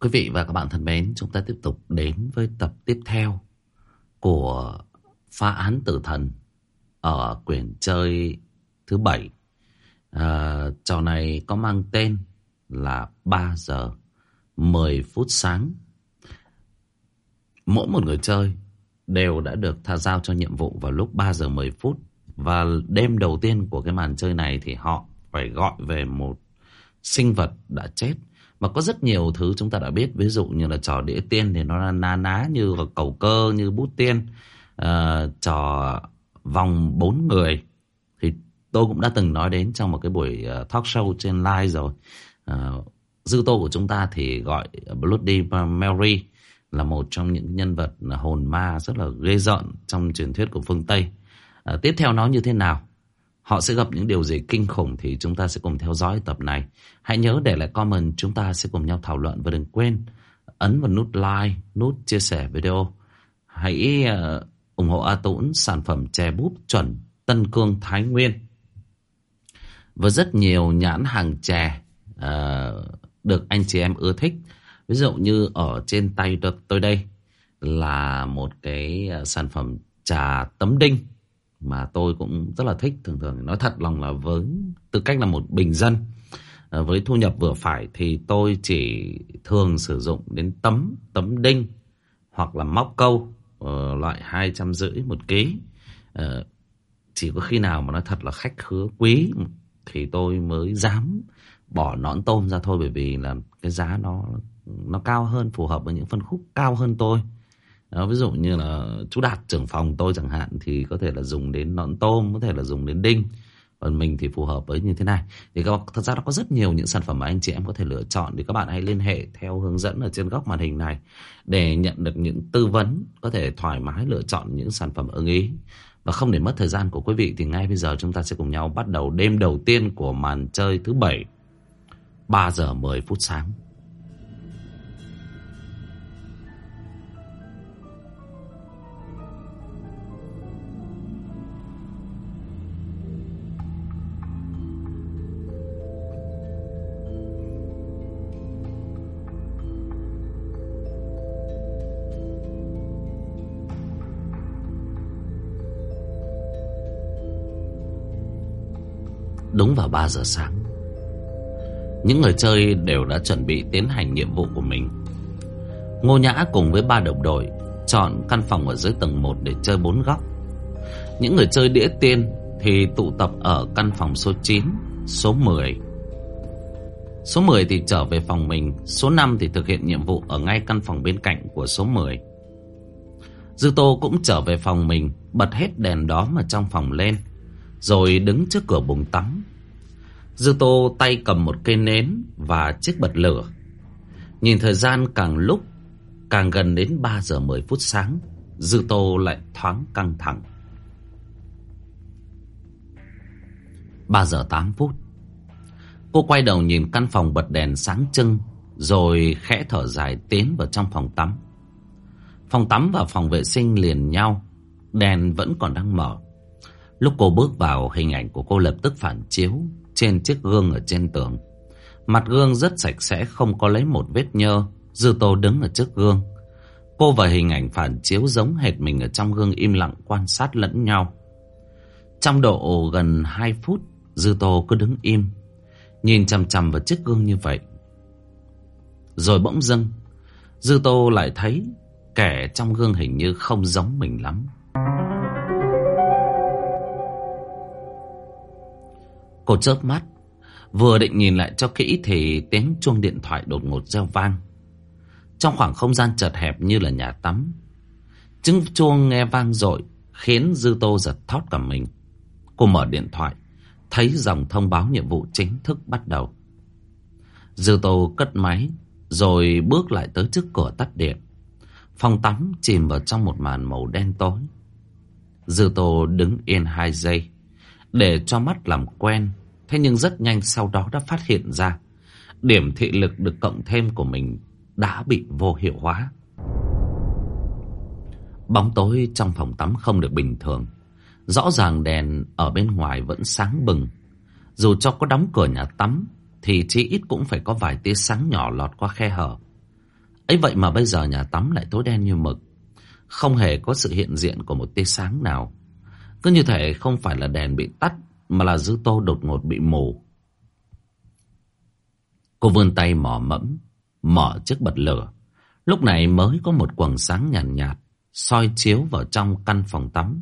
Quý vị và các bạn thân mến, chúng ta tiếp tục đến với tập tiếp theo của phá án tử thần ở quyển chơi thứ bảy. À, trò này có mang tên là 3 giờ 10 phút sáng. Mỗi một người chơi đều đã được tha giao cho nhiệm vụ vào lúc 3 giờ 10 phút. Và đêm đầu tiên của cái màn chơi này thì họ phải gọi về một sinh vật đã chết. Mà có rất nhiều thứ chúng ta đã biết. Ví dụ như là trò đĩa tiên thì nó là na ná như cầu cơ, như bút tiên. À, Trò vòng bốn người. Thì tôi cũng đã từng nói đến trong một cái buổi ờ, talk show trên live rồi. À, Dư tô của chúng ta thì gọi Bloody Mary Là một trong những nhân vật hồn ma rất là ghê rợn Trong truyền thuyết của phương Tây. À, Tiếp theo nó như thế nào? Họ sẽ gặp những điều gì kinh khủng thì chúng ta sẽ cùng theo dõi tập này. Hãy nhớ để lại comment chúng ta sẽ cùng nhau thảo luận và đừng quên ấn vào nút like, nút chia sẻ video. Hãy uh, ủng hộ A Tũng sản phẩm chè búp chuẩn Tân Cương Thái Nguyên. và rất nhiều nhãn hàng chè uh, được anh chị em ưa thích. Ví dụ như ở trên tay tôi đây là một cái ờ, sản phẩm trà tấm đinh mà tôi cũng rất là thích, thường thường nói thật lòng là với tư cách là một bình dân ờ, với thu nhập vừa phải thì tôi chỉ thường sử dụng đến tấm tấm đinh hoặc là móc câu ờ, loại hai trăm rưỡi một ký. Ờ, chỉ có khi nào mà nói thật là khách khứa quý thì tôi mới dám bỏ nón tôm ra thôi, bởi vì là cái giá nó nó cao hơn, phù hợp với những phân khúc cao hơn tôi đó, ví dụ như là chú Đạt trưởng phòng tôi chẳng hạn thì có thể là dùng đến nọn tôm, có thể là dùng đến đinh. Còn mình thì phù hợp với như thế này. Thì các thật ra nó có rất nhiều những sản phẩm mà anh chị em có thể lựa chọn. Thì các bạn hãy liên hệ theo hướng dẫn ở trên góc màn hình này để nhận được những tư vấn. Có thể thoải mái lựa chọn những sản phẩm ưng ý. Và không để mất thời gian của quý vị thì ngay bây giờ chúng ta sẽ cùng nhau bắt đầu đêm đầu tiên của màn chơi thứ bảy 3 giờ 10 phút sáng. Đúng vào 3 giờ sáng. Những người chơi đều đã chuẩn bị tiến hành nhiệm vụ của mình. Ngô Nhã cùng với ba đồng đội Chọn căn phòng ở dưới tầng 1 để chơi bốn góc. Những người chơi đĩa tiên Thì tụ tập ở căn phòng số 9 Số 10 Số 10 thì trở về phòng mình, Số 5 thì thực hiện nhiệm vụ Ở ngay căn phòng bên cạnh của số 10 Dư Tô cũng trở về phòng mình, Bật hết đèn đó mà trong phòng lên rồi đứng trước cửa bồn tắm. Dư Tô tay cầm một cây nến Và chiếc bật lửa. Nhìn thời gian càng lúc, Càng gần đến 3 giờ 10 phút sáng, Dư Tô lại thoáng căng thẳng. 3 giờ 8 phút, Cô quay đầu nhìn căn phòng bật đèn sáng trưng, Rồi khẽ thở dài tiến vào trong phòng tắm. Phòng tắm và phòng vệ sinh liền nhau, Đèn vẫn còn đang mở. Lúc cô bước vào, hình ảnh của cô lập tức phản chiếu Trên chiếc gương ở trên tường. Mặt gương rất sạch sẽ, Không có lấy một vết nhơ. Dư tô đứng ở trước gương. Cô và hình ảnh phản chiếu giống hệt mình Ở trong gương im lặng quan sát lẫn nhau. Trong độ gần 2 phút, Dư tô cứ đứng im, Nhìn chằm chằm vào chiếc gương như vậy. Rồi bỗng dưng, Dư tô lại thấy Kẻ trong gương hình như không giống mình lắm. Cô chớp mắt, Vừa định nhìn lại cho kỹ Thì tiếng chuông điện thoại đột ngột reo vang. Trong khoảng không gian chật hẹp như là nhà tắm, Tiếng chuông nghe vang dội Khiến Dư Tô giật thót cả mình. Cô mở điện thoại, Thấy dòng thông báo nhiệm vụ chính thức bắt đầu. Dư Tô cất máy, Rồi bước lại tới trước cửa tắt điện. Phòng tắm chìm vào trong một màn màu đen tối. Dư Tô đứng yên hai giây, Để cho mắt làm quen. Thế nhưng rất nhanh sau đó đã phát hiện ra, Điểm thị lực được cộng thêm của mình Đã bị vô hiệu hóa Bóng tối trong phòng tắm không được bình thường Rõ ràng đèn ở bên ngoài vẫn sáng bừng Dù cho có đóng cửa nhà tắm, Thì chỉ ít cũng phải có vài tia sáng nhỏ lọt qua khe hở ấy vậy mà bây giờ nhà tắm lại tối đen như mực. Không hề có sự hiện diện của một tia sáng nào. Cứ như thể không phải là đèn bị tắt mà là dư tô đột ngột bị mù. Cô vươn tay mò mẫm, mở chiếc bật lửa. Lúc này mới có một quầng sáng nhàn nhạt, nhạt, soi chiếu vào trong căn phòng tắm.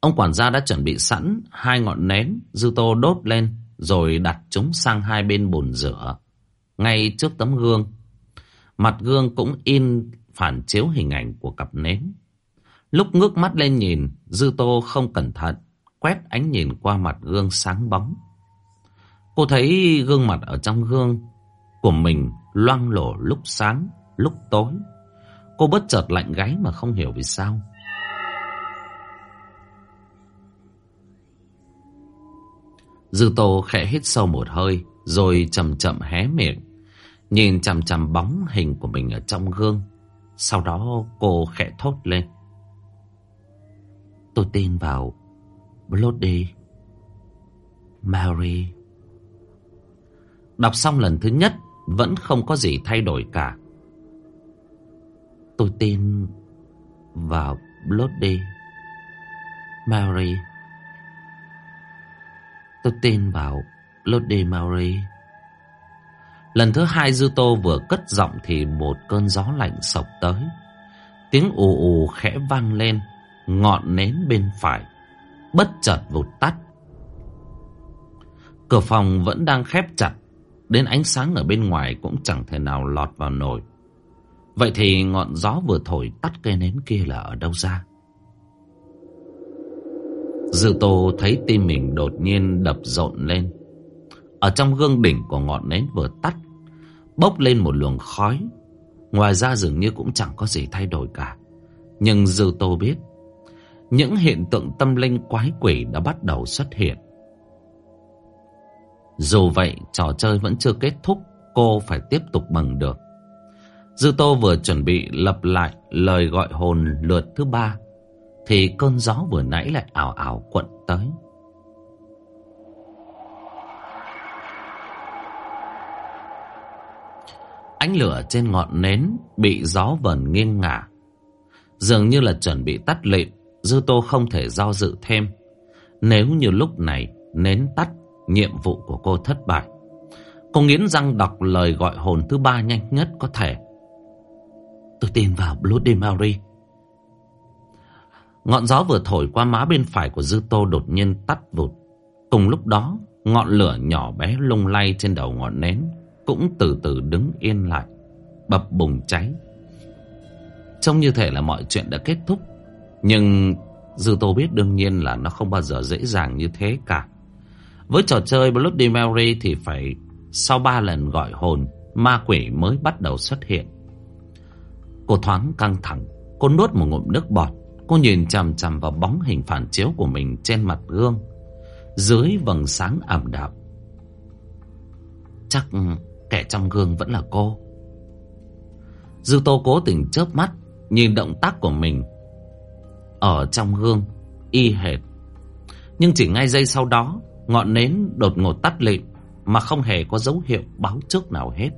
Ông quản gia đã chuẩn bị sẵn hai ngọn nến, dư tô đốt lên, rồi đặt chúng sang hai bên bồn rửa, ngay trước tấm gương. Mặt gương cũng in phản chiếu hình ảnh của cặp nến. Lúc ngước mắt lên nhìn, Dư Tô không cẩn thận, quét ánh nhìn qua mặt gương sáng bóng. Cô thấy gương mặt ở trong gương của mình loang lổ lúc sáng, lúc tối. Cô bất chợt lạnh gáy mà không hiểu vì sao. Dư Tô khẽ hít sâu một hơi, rồi chậm chậm hé miệng, nhìn chằm chằm bóng hình của mình ở trong gương. Sau đó cô khẽ thốt lên. Tôi tin vào Bloody Mary. Đọc xong lần thứ nhất vẫn không có gì thay đổi cả. Tôi tin vào Bloody Mary. Tôi tin vào Bloody Mary. Lần thứ hai Dư Tô vừa cất giọng thì một cơn gió lạnh sộc tới. Tiếng ù ù khẽ vang lên, ngọn nến bên phải, bất chợt vụt tắt. Cửa phòng vẫn đang khép chặt, đến ánh sáng ở bên ngoài cũng chẳng thể nào lọt vào nổi. Vậy thì ngọn gió vừa thổi tắt cây nến kia là ở đâu ra? Dư Tô thấy tim mình đột nhiên đập rộn lên. Ở trong gương đỉnh của ngọn nến vừa tắt, bốc lên một luồng khói. Ngoài ra dường như cũng chẳng có gì thay đổi cả. Nhưng Dư Tô biết, những hiện tượng tâm linh quái quỷ đã bắt đầu xuất hiện. Dù vậy, trò chơi vẫn chưa kết thúc, cô phải tiếp tục bằng được. Dư Tô vừa chuẩn bị lập lại lời gọi hồn lượt thứ ba, thì cơn gió vừa nãy lại ảo ảo quận tới. Ánh lửa trên ngọn nến bị gió vần nghiêng ngả. Dường như là chuẩn bị tắt lịm, Dư Tô không thể do dự thêm. Nếu như lúc này nến tắt, nhiệm vụ của cô thất bại. Cô nghiến răng đọc lời gọi hồn thứ ba nhanh nhất có thể. Tôi tin vào Bloody Mary. Ngọn gió vừa thổi qua má bên phải của Dư Tô đột nhiên tắt vụt. Cùng lúc đó, ngọn lửa nhỏ bé lung lay trên đầu ngọn nến cũng từ từ đứng yên lại, bập bùng cháy. Trông như thể là mọi chuyện đã kết thúc, nhưng Dư Tô biết đương nhiên là nó không bao giờ dễ dàng như thế cả. Với trò chơi Bloody Mary thì phải sau ba lần gọi hồn, ma quỷ mới bắt đầu xuất hiện. Cô thoáng căng thẳng, cô nuốt một ngụm nước bọt, cô nhìn chằm chằm vào bóng hình phản chiếu của mình trên mặt gương, dưới vầng sáng ảm đạm. Chắc kẻ trong gương vẫn là cô. Dư Tô cố tình chớp mắt, nhìn động tác của mình ở trong gương, y hệt. Nhưng chỉ ngay giây sau đó, ngọn nến đột ngột tắt lịm mà không hề có dấu hiệu báo trước nào hết.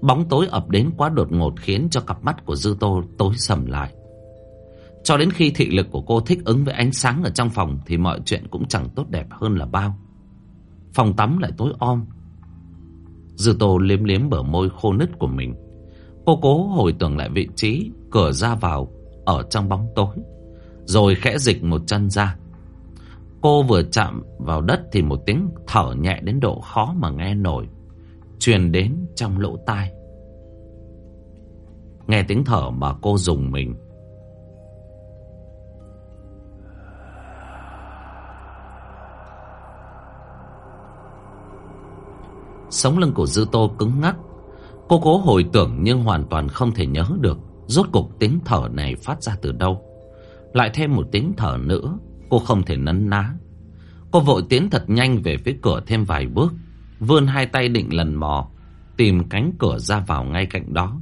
Bóng tối ập đến quá đột ngột khiến cho cặp mắt của Dư Tô tối sầm lại. Cho đến khi thị lực của cô thích ứng với ánh sáng ở trong phòng thì mọi chuyện cũng chẳng tốt đẹp hơn là bao. Phòng tắm lại tối om. Dư Tô liếm liếm bờ môi khô nứt của mình. Cô cố hồi tưởng lại vị trí cửa ra vào ở trong bóng tối. Rồi khẽ dịch một chân ra. Cô vừa chạm vào đất thì một tiếng thở nhẹ đến độ khó mà nghe nổi. Truyền đến trong lỗ tai. Nghe tiếng thở mà cô dùng mình. Sống lưng của Dư Tô cứng ngắc. Cô cố hồi tưởng nhưng hoàn toàn không thể nhớ được rốt cuộc tiếng thở này phát ra từ đâu. Lại thêm một tiếng thở nữa, cô không thể nấn ná. Cô vội tiến thật nhanh về phía cửa thêm vài bước, vươn hai tay định lần mò, tìm cánh cửa ra vào ngay cạnh đó.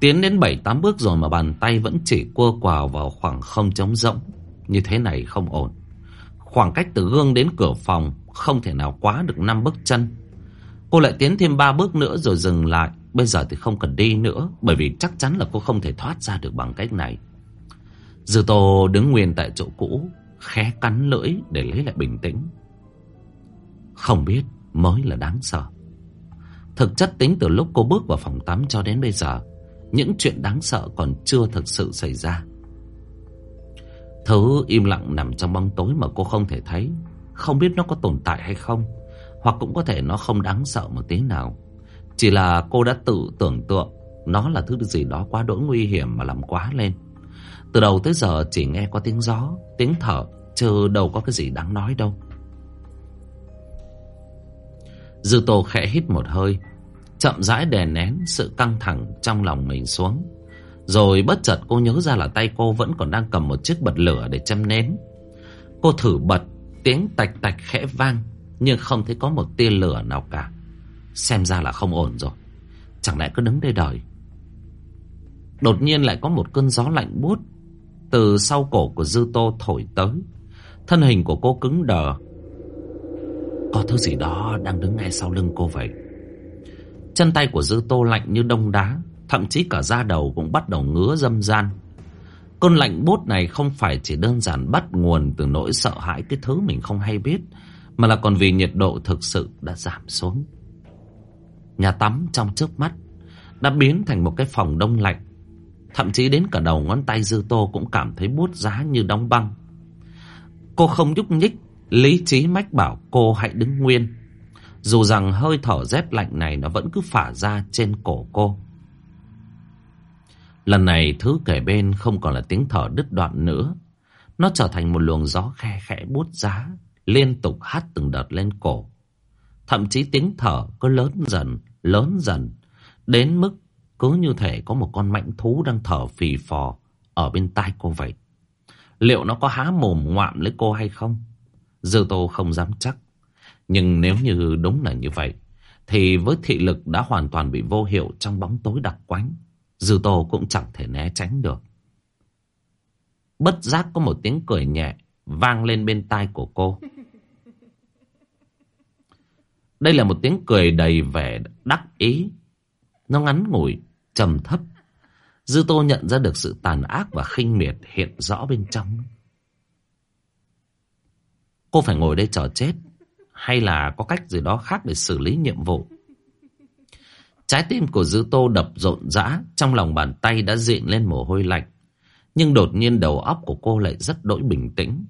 Tiến đến bảy tám bước rồi mà bàn tay vẫn chỉ cua quào vào khoảng không trống rỗng. Như thế này không ổn. Khoảng cách từ gương đến cửa phòng không thể nào quá được năm bước chân. Cô lại tiến thêm ba bước nữa rồi dừng lại, bây giờ thì không cần đi nữa Bởi vì chắc chắn là cô không thể thoát ra được bằng cách này Dư Tô đứng nguyên tại chỗ cũ Khé cắn lưỡi để lấy lại bình tĩnh. Không biết mới là đáng sợ. Thực chất tính từ lúc cô bước vào phòng tắm cho đến bây giờ, Những chuyện đáng sợ còn chưa thực sự xảy ra. Thứ im lặng nằm trong bóng tối mà cô không thể thấy, Không biết nó có tồn tại hay không, Hoặc cũng có thể nó không đáng sợ một tí nào. Chỉ là cô đã tự tưởng tượng Nó là thứ gì đó quá đỗi nguy hiểm mà làm quá lên. Từ đầu tới giờ chỉ nghe có tiếng gió, Tiếng thở, Chứ đâu có cái gì đáng nói đâu. Dư Tô khẽ hít một hơi, Chậm rãi đè nén sự căng thẳng trong lòng mình xuống. Rồi bất chợt cô nhớ ra là tay cô vẫn còn đang cầm một chiếc bật lửa để châm nến Cô thử bật, Tiếng tạch tạch khẽ vang, Nhưng không thấy có một tia lửa nào cả. Xem ra là không ổn rồi. Chẳng lẽ cứ đứng đây đợi? Đột nhiên lại có một cơn gió lạnh buốt từ sau cổ của Dư Tô thổi tới. Thân hình của cô cứng đờ. Có thứ gì đó đang đứng ngay sau lưng cô vậy? Chân tay của Dư Tô lạnh như đông đá, Thậm chí cả da đầu cũng bắt đầu ngứa dâm gian Cơn lạnh bốt này không phải chỉ đơn giản bắt nguồn từ nỗi sợ hãi cái thứ mình không hay biết, Mà là còn vì nhiệt độ thực sự đã giảm xuống. Nhà tắm trong chớp mắt Đã biến thành một cái phòng đông lạnh. Thậm chí đến cả đầu ngón tay Dư Tô cũng cảm thấy bút giá như đóng băng. Cô không nhúc nhích Lý trí mách bảo cô hãy đứng nguyên. Dù rằng hơi thở rét lạnh này Nó vẫn cứ phả ra trên cổ cô. Lần này thứ kể bên không còn là tiếng thở đứt đoạn nữa. Nó trở thành một luồng gió khe khẽ bút giá Liên tục hắt từng đợt lên cổ. Thậm chí tiếng thở cứ lớn dần, lớn dần Đến mức cứ như thể có một con mãnh thú đang thở phì phò Ở bên tai cô vậy Liệu nó có há mồm ngoạm lấy cô hay không? Dư Tô không dám chắc. Nhưng nếu như đúng là như vậy, thì với thị lực đã hoàn toàn bị vô hiệu trong bóng tối đặc quánh. Dư Tô cũng chẳng thể né tránh được. Bất giác có một tiếng cười nhẹ vang lên bên tai của cô. Đây là một tiếng cười đầy vẻ đắc ý. Nó ngắn ngủi, trầm thấp Dư Tô nhận ra được sự tàn ác và khinh miệt hiện rõ bên trong. Cô phải ngồi đây chờ chết hay là có cách gì đó khác để xử lý nhiệm vụ. Trái tim của Dư Tô đập rộn rã, trong lòng bàn tay đã dịn lên mồ hôi lạnh. Nhưng đột nhiên đầu óc của cô lại rất đỗi bình tĩnh.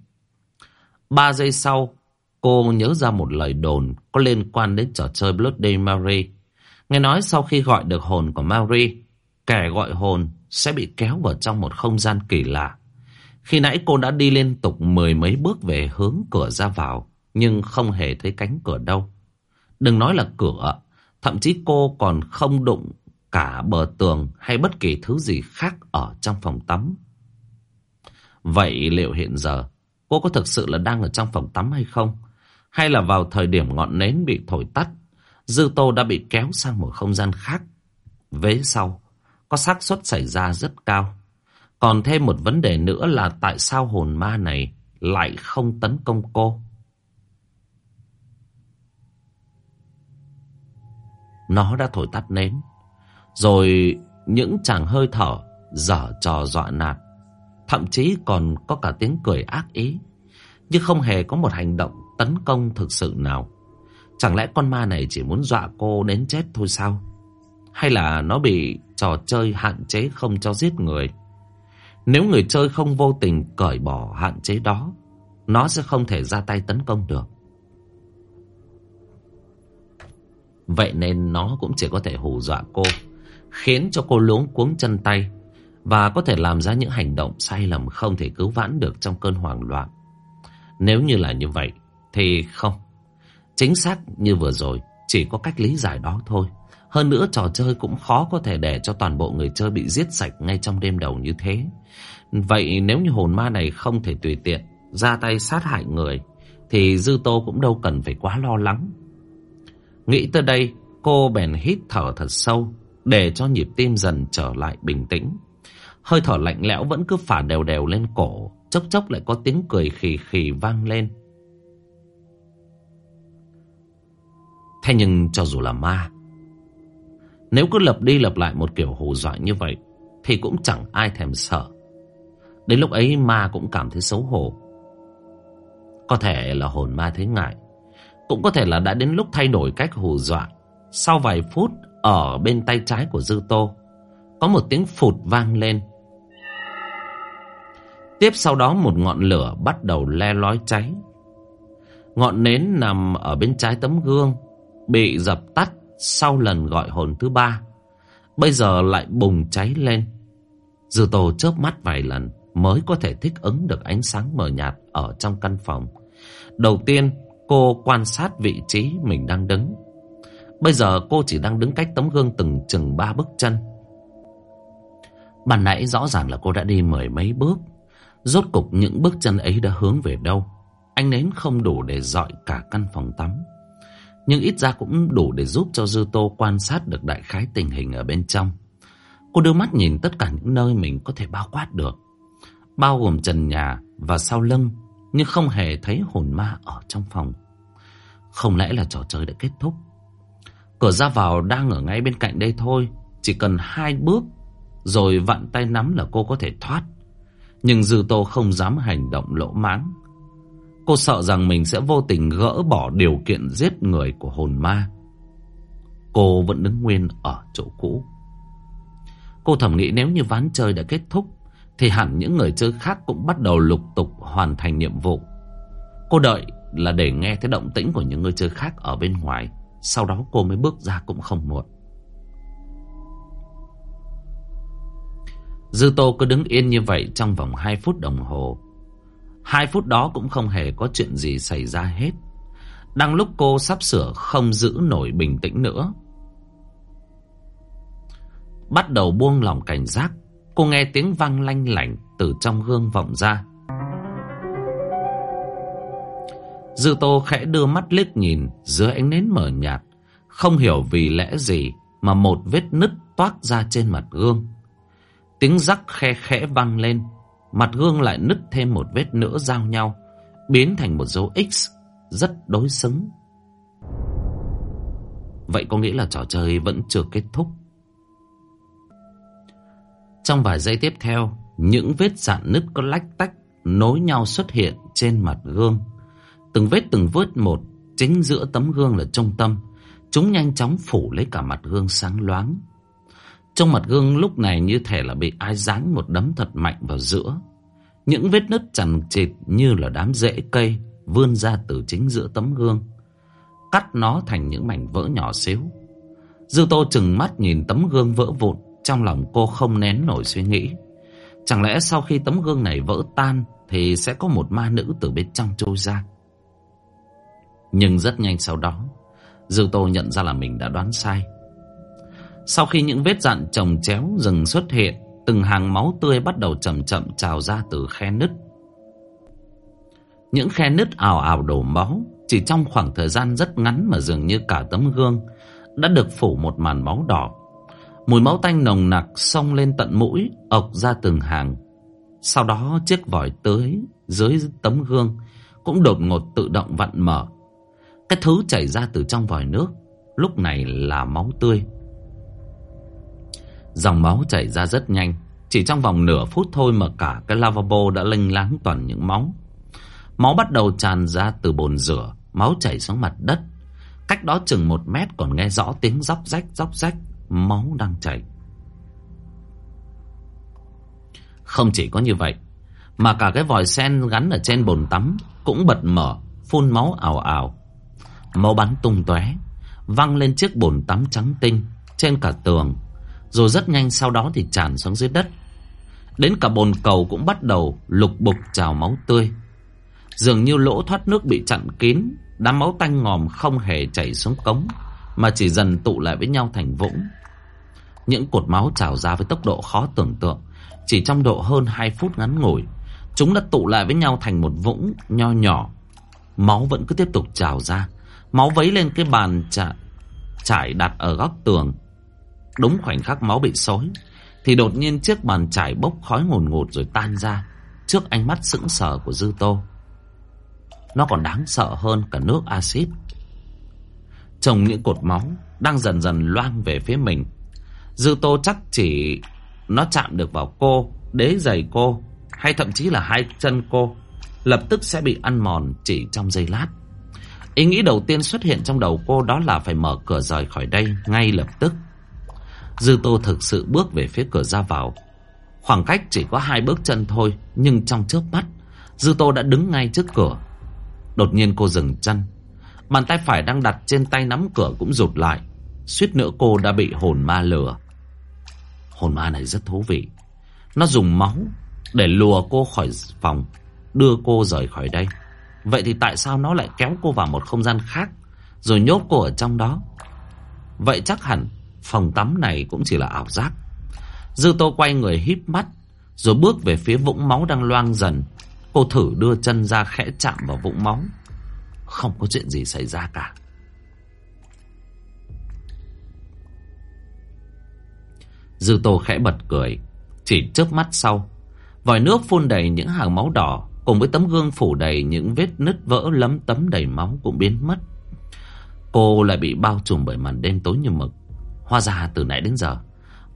Ba giây sau, cô nhớ ra một lời đồn có liên quan đến trò chơi Bloody Mary. Nghe nói sau khi gọi được hồn của Mary, Kẻ gọi hồn sẽ bị kéo vào trong một không gian kỳ lạ. Khi nãy cô đã đi liên tục mười mấy bước về hướng cửa ra vào, nhưng không hề thấy cánh cửa đâu. Đừng nói là cửa, thậm chí cô còn không đụng cả bờ tường hay bất kỳ thứ gì khác ở trong phòng tắm. Vậy liệu hiện giờ cô có thực sự là đang ở trong phòng tắm hay không? Hay là vào thời điểm ngọn nến bị thổi tắt, Dư Tô đã bị kéo sang một không gian khác? Vế sau, có xác suất xảy ra rất cao. Còn thêm một vấn đề nữa là tại sao hồn ma này lại không tấn công cô? Nó đã thổi tắt nến. Rồi những chàng hơi thở dở trò dọa nạt. Thậm chí còn có cả tiếng cười ác ý. Nhưng không hề có một hành động tấn công thực sự nào. Chẳng lẽ con ma này chỉ muốn dọa cô đến chết thôi sao? Hay là nó bị trò chơi hạn chế không cho giết người? Nếu người chơi không vô tình cởi bỏ hạn chế đó, nó sẽ không thể ra tay tấn công được. Vậy nên nó cũng chỉ có thể hù dọa cô, khiến cho cô luống cuống chân tay và có thể làm ra những hành động sai lầm không thể cứu vãn được trong cơn hoảng loạn. Nếu như là như vậy, thì không. Chính xác như vừa rồi, chỉ có cách lý giải đó thôi. Hơn nữa trò chơi cũng khó có thể để cho toàn bộ người chơi bị giết sạch ngay trong đêm đầu như thế. Vậy nếu như hồn ma này không thể tùy tiện ra tay sát hại người thì Dư Tô cũng đâu cần phải quá lo lắng. Nghĩ tới đây cô bèn hít thở thật sâu để cho nhịp tim dần trở lại bình tĩnh. Hơi thở lạnh lẽo vẫn cứ phả đều đều lên cổ chốc chốc lại có tiếng cười khì khì vang lên. Thế nhưng cho dù là ma, Nếu cứ lập đi lập lại một kiểu hù dọa như vậy, Thì cũng chẳng ai thèm sợ. Đến lúc ấy ma cũng cảm thấy xấu hổ. Có thể là hồn ma thấy ngại, Cũng có thể là đã đến lúc thay đổi cách hù dọa. Sau vài phút, Ở bên tay trái của Dư Tô, Có một tiếng phụt vang lên. Tiếp sau đó một ngọn lửa bắt đầu le lói cháy. Ngọn nến nằm ở bên trái tấm gương. Bị dập tắt sau lần gọi hồn thứ ba. Bây giờ lại bùng cháy lên. Dư Tô chớp mắt vài lần Mới có thể thích ứng được ánh sáng mờ nhạt Ở trong căn phòng. Đầu tiên, cô quan sát vị trí mình đang đứng. Bây giờ cô chỉ đang đứng cách tấm gương từng chừng ba bước chân. Ban nãy rõ ràng là cô đã đi mười mấy bước. Rốt cục những bước chân ấy đã hướng về đâu. Ánh nến không đủ để dọi cả căn phòng tắm. Nhưng ít ra cũng đủ để giúp cho Dư Tô quan sát được đại khái tình hình ở bên trong. Cô đưa mắt nhìn tất cả những nơi mình có thể bao quát được, Bao gồm trần nhà và sau lưng, Nhưng không hề thấy hồn ma ở trong phòng. Không lẽ là trò chơi đã kết thúc? Cửa ra vào đang ở ngay bên cạnh đây thôi, Chỉ cần hai bước, Rồi vặn tay nắm là cô có thể thoát. Nhưng Dư Tô không dám hành động lỗ mãng. Cô sợ rằng mình sẽ vô tình gỡ bỏ điều kiện giết người của hồn ma. Cô vẫn đứng nguyên ở chỗ cũ. Cô thầm nghĩ nếu như ván chơi đã kết thúc, thì hẳn những người chơi khác cũng bắt đầu lục tục hoàn thành nhiệm vụ. Cô đợi là để nghe thấy động tĩnh của những người chơi khác ở bên ngoài. Sau đó cô mới bước ra cũng không muộn. Dư Tô cứ đứng yên như vậy trong vòng 2 phút đồng hồ. Hai phút đó cũng không hề có chuyện gì xảy ra hết. Đang lúc cô sắp sửa không giữ nổi bình tĩnh nữa. Bắt đầu buông lòng cảnh giác, cô nghe tiếng vang lanh lảnh từ trong gương vọng ra. Dư Tô khẽ đưa mắt liếc nhìn dưới ánh nến mờ nhạt, không hiểu vì lẽ gì mà một vết nứt toát ra trên mặt gương. Tiếng rắc khe khẽ vang lên, Mặt gương lại nứt thêm một vết nữa giao nhau, Biến thành một dấu X, Rất đối xứng. Vậy có nghĩa là trò chơi vẫn chưa kết thúc. Trong vài giây tiếp theo, Những vết dạn nứt có lách tách, Nối nhau xuất hiện trên mặt gương. Từng vết từng vết một, Chính giữa tấm gương là trung tâm. Chúng nhanh chóng phủ lấy cả mặt gương sáng loáng trong mặt gương lúc này như thể là bị ai giáng một đấm thật mạnh vào giữa. Những vết nứt chằng chịt như là đám rễ cây vươn ra từ chính giữa tấm gương. Cắt nó thành những mảnh vỡ nhỏ xíu. Dư Tô chừng mắt nhìn tấm gương vỡ vụn. Trong lòng cô không nén nổi suy nghĩ. Chẳng lẽ sau khi tấm gương này vỡ tan thì sẽ có một ma nữ từ bên trong trôi ra. Nhưng rất nhanh sau đó, Dư Tô nhận ra là mình đã đoán sai. Sau khi những vết dạn chồng chéo rừng xuất hiện, từng hàng máu tươi bắt đầu chậm chậm trào ra từ khe nứt. Những khe nứt ảo ảo đổ máu, chỉ trong khoảng thời gian rất ngắn mà dường như cả tấm gương đã được phủ một màn máu đỏ. Mùi máu tanh nồng nặc xông lên tận mũi, ộc ra từng hàng. Sau đó chiếc vòi tưới dưới tấm gương cũng đột ngột tự động vặn mở. Cái thứ chảy ra từ trong vòi nước lúc này là máu tươi. Dòng máu chảy ra rất nhanh. Chỉ trong vòng nửa phút thôi mà cả cái lavabo đã lênh láng toàn những máu. Máu bắt đầu tràn ra từ bồn rửa, Máu chảy xuống mặt đất. Cách đó chừng một mét còn nghe rõ tiếng róc rách róc rách, Máu đang chảy. Không chỉ có như vậy, Mà cả cái vòi sen gắn ở trên bồn tắm Cũng bật mở, Phun máu ảo ảo Máu bắn tung tóe, Văng lên chiếc bồn tắm trắng tinh Trên cả tường rồi rất nhanh sau đó thì tràn xuống dưới đất. Đến cả bồn cầu cũng bắt đầu lục bục trào máu tươi. Dường như lỗ thoát nước bị chặn kín Đám máu tanh ngòm không hề chảy xuống cống Mà chỉ dần tụ lại với nhau thành vũng. Những cột máu trào ra với tốc độ khó tưởng tượng Chỉ trong độ hơn 2 phút ngắn ngủi Chúng đã tụ lại với nhau thành một vũng nho nhỏ. Máu vẫn cứ tiếp tục trào ra Máu vấy lên cái bàn trải, trải đặt ở góc tường. Đúng khoảnh khắc máu bị xối Thì đột nhiên chiếc bàn chải bốc khói ngồn ngột rồi tan ra Trước ánh mắt sững sờ của Dư Tô Nó còn đáng sợ hơn cả nước axit Trông những cột máu Đang dần dần loang về phía mình Dư Tô chắc chỉ nó chạm được vào cô, đế giày cô, hay thậm chí là hai chân cô, lập tức sẽ bị ăn mòn chỉ trong giây lát. Ý nghĩ đầu tiên xuất hiện trong đầu cô đó là phải mở cửa rời khỏi đây ngay lập tức. Dư Tô thực sự bước về phía cửa ra vào. Khoảng cách chỉ có hai bước chân thôi, nhưng trong chớp mắt, Dư Tô đã đứng ngay trước cửa. Đột nhiên cô dừng chân. Bàn tay phải đang đặt trên tay nắm cửa cũng rụt lại. Suýt nữa cô đã bị hồn ma lừa. Hồn ma này rất thú vị. Nó dùng máu để lùa cô khỏi phòng, đưa cô rời khỏi đây. Vậy thì tại sao nó lại kéo cô vào một không gian khác, rồi nhốt cô ở trong đó? Vậy chắc hẳn phòng tắm này cũng chỉ là ảo giác. Dư Tô quay người híp mắt, rồi bước về phía vũng máu đang loang dần. Cô thử đưa chân ra khẽ chạm vào vũng máu. Không có chuyện gì xảy ra cả. Dư Tô khẽ bật cười. Chỉ chớp mắt sau, vòi nước phun đầy những hàng máu đỏ cùng với tấm gương phủ đầy những vết nứt vỡ lấm tấm đầy máu cũng biến mất. Cô lại bị bao trùm bởi màn đêm tối như mực hoa ra từ nãy đến giờ,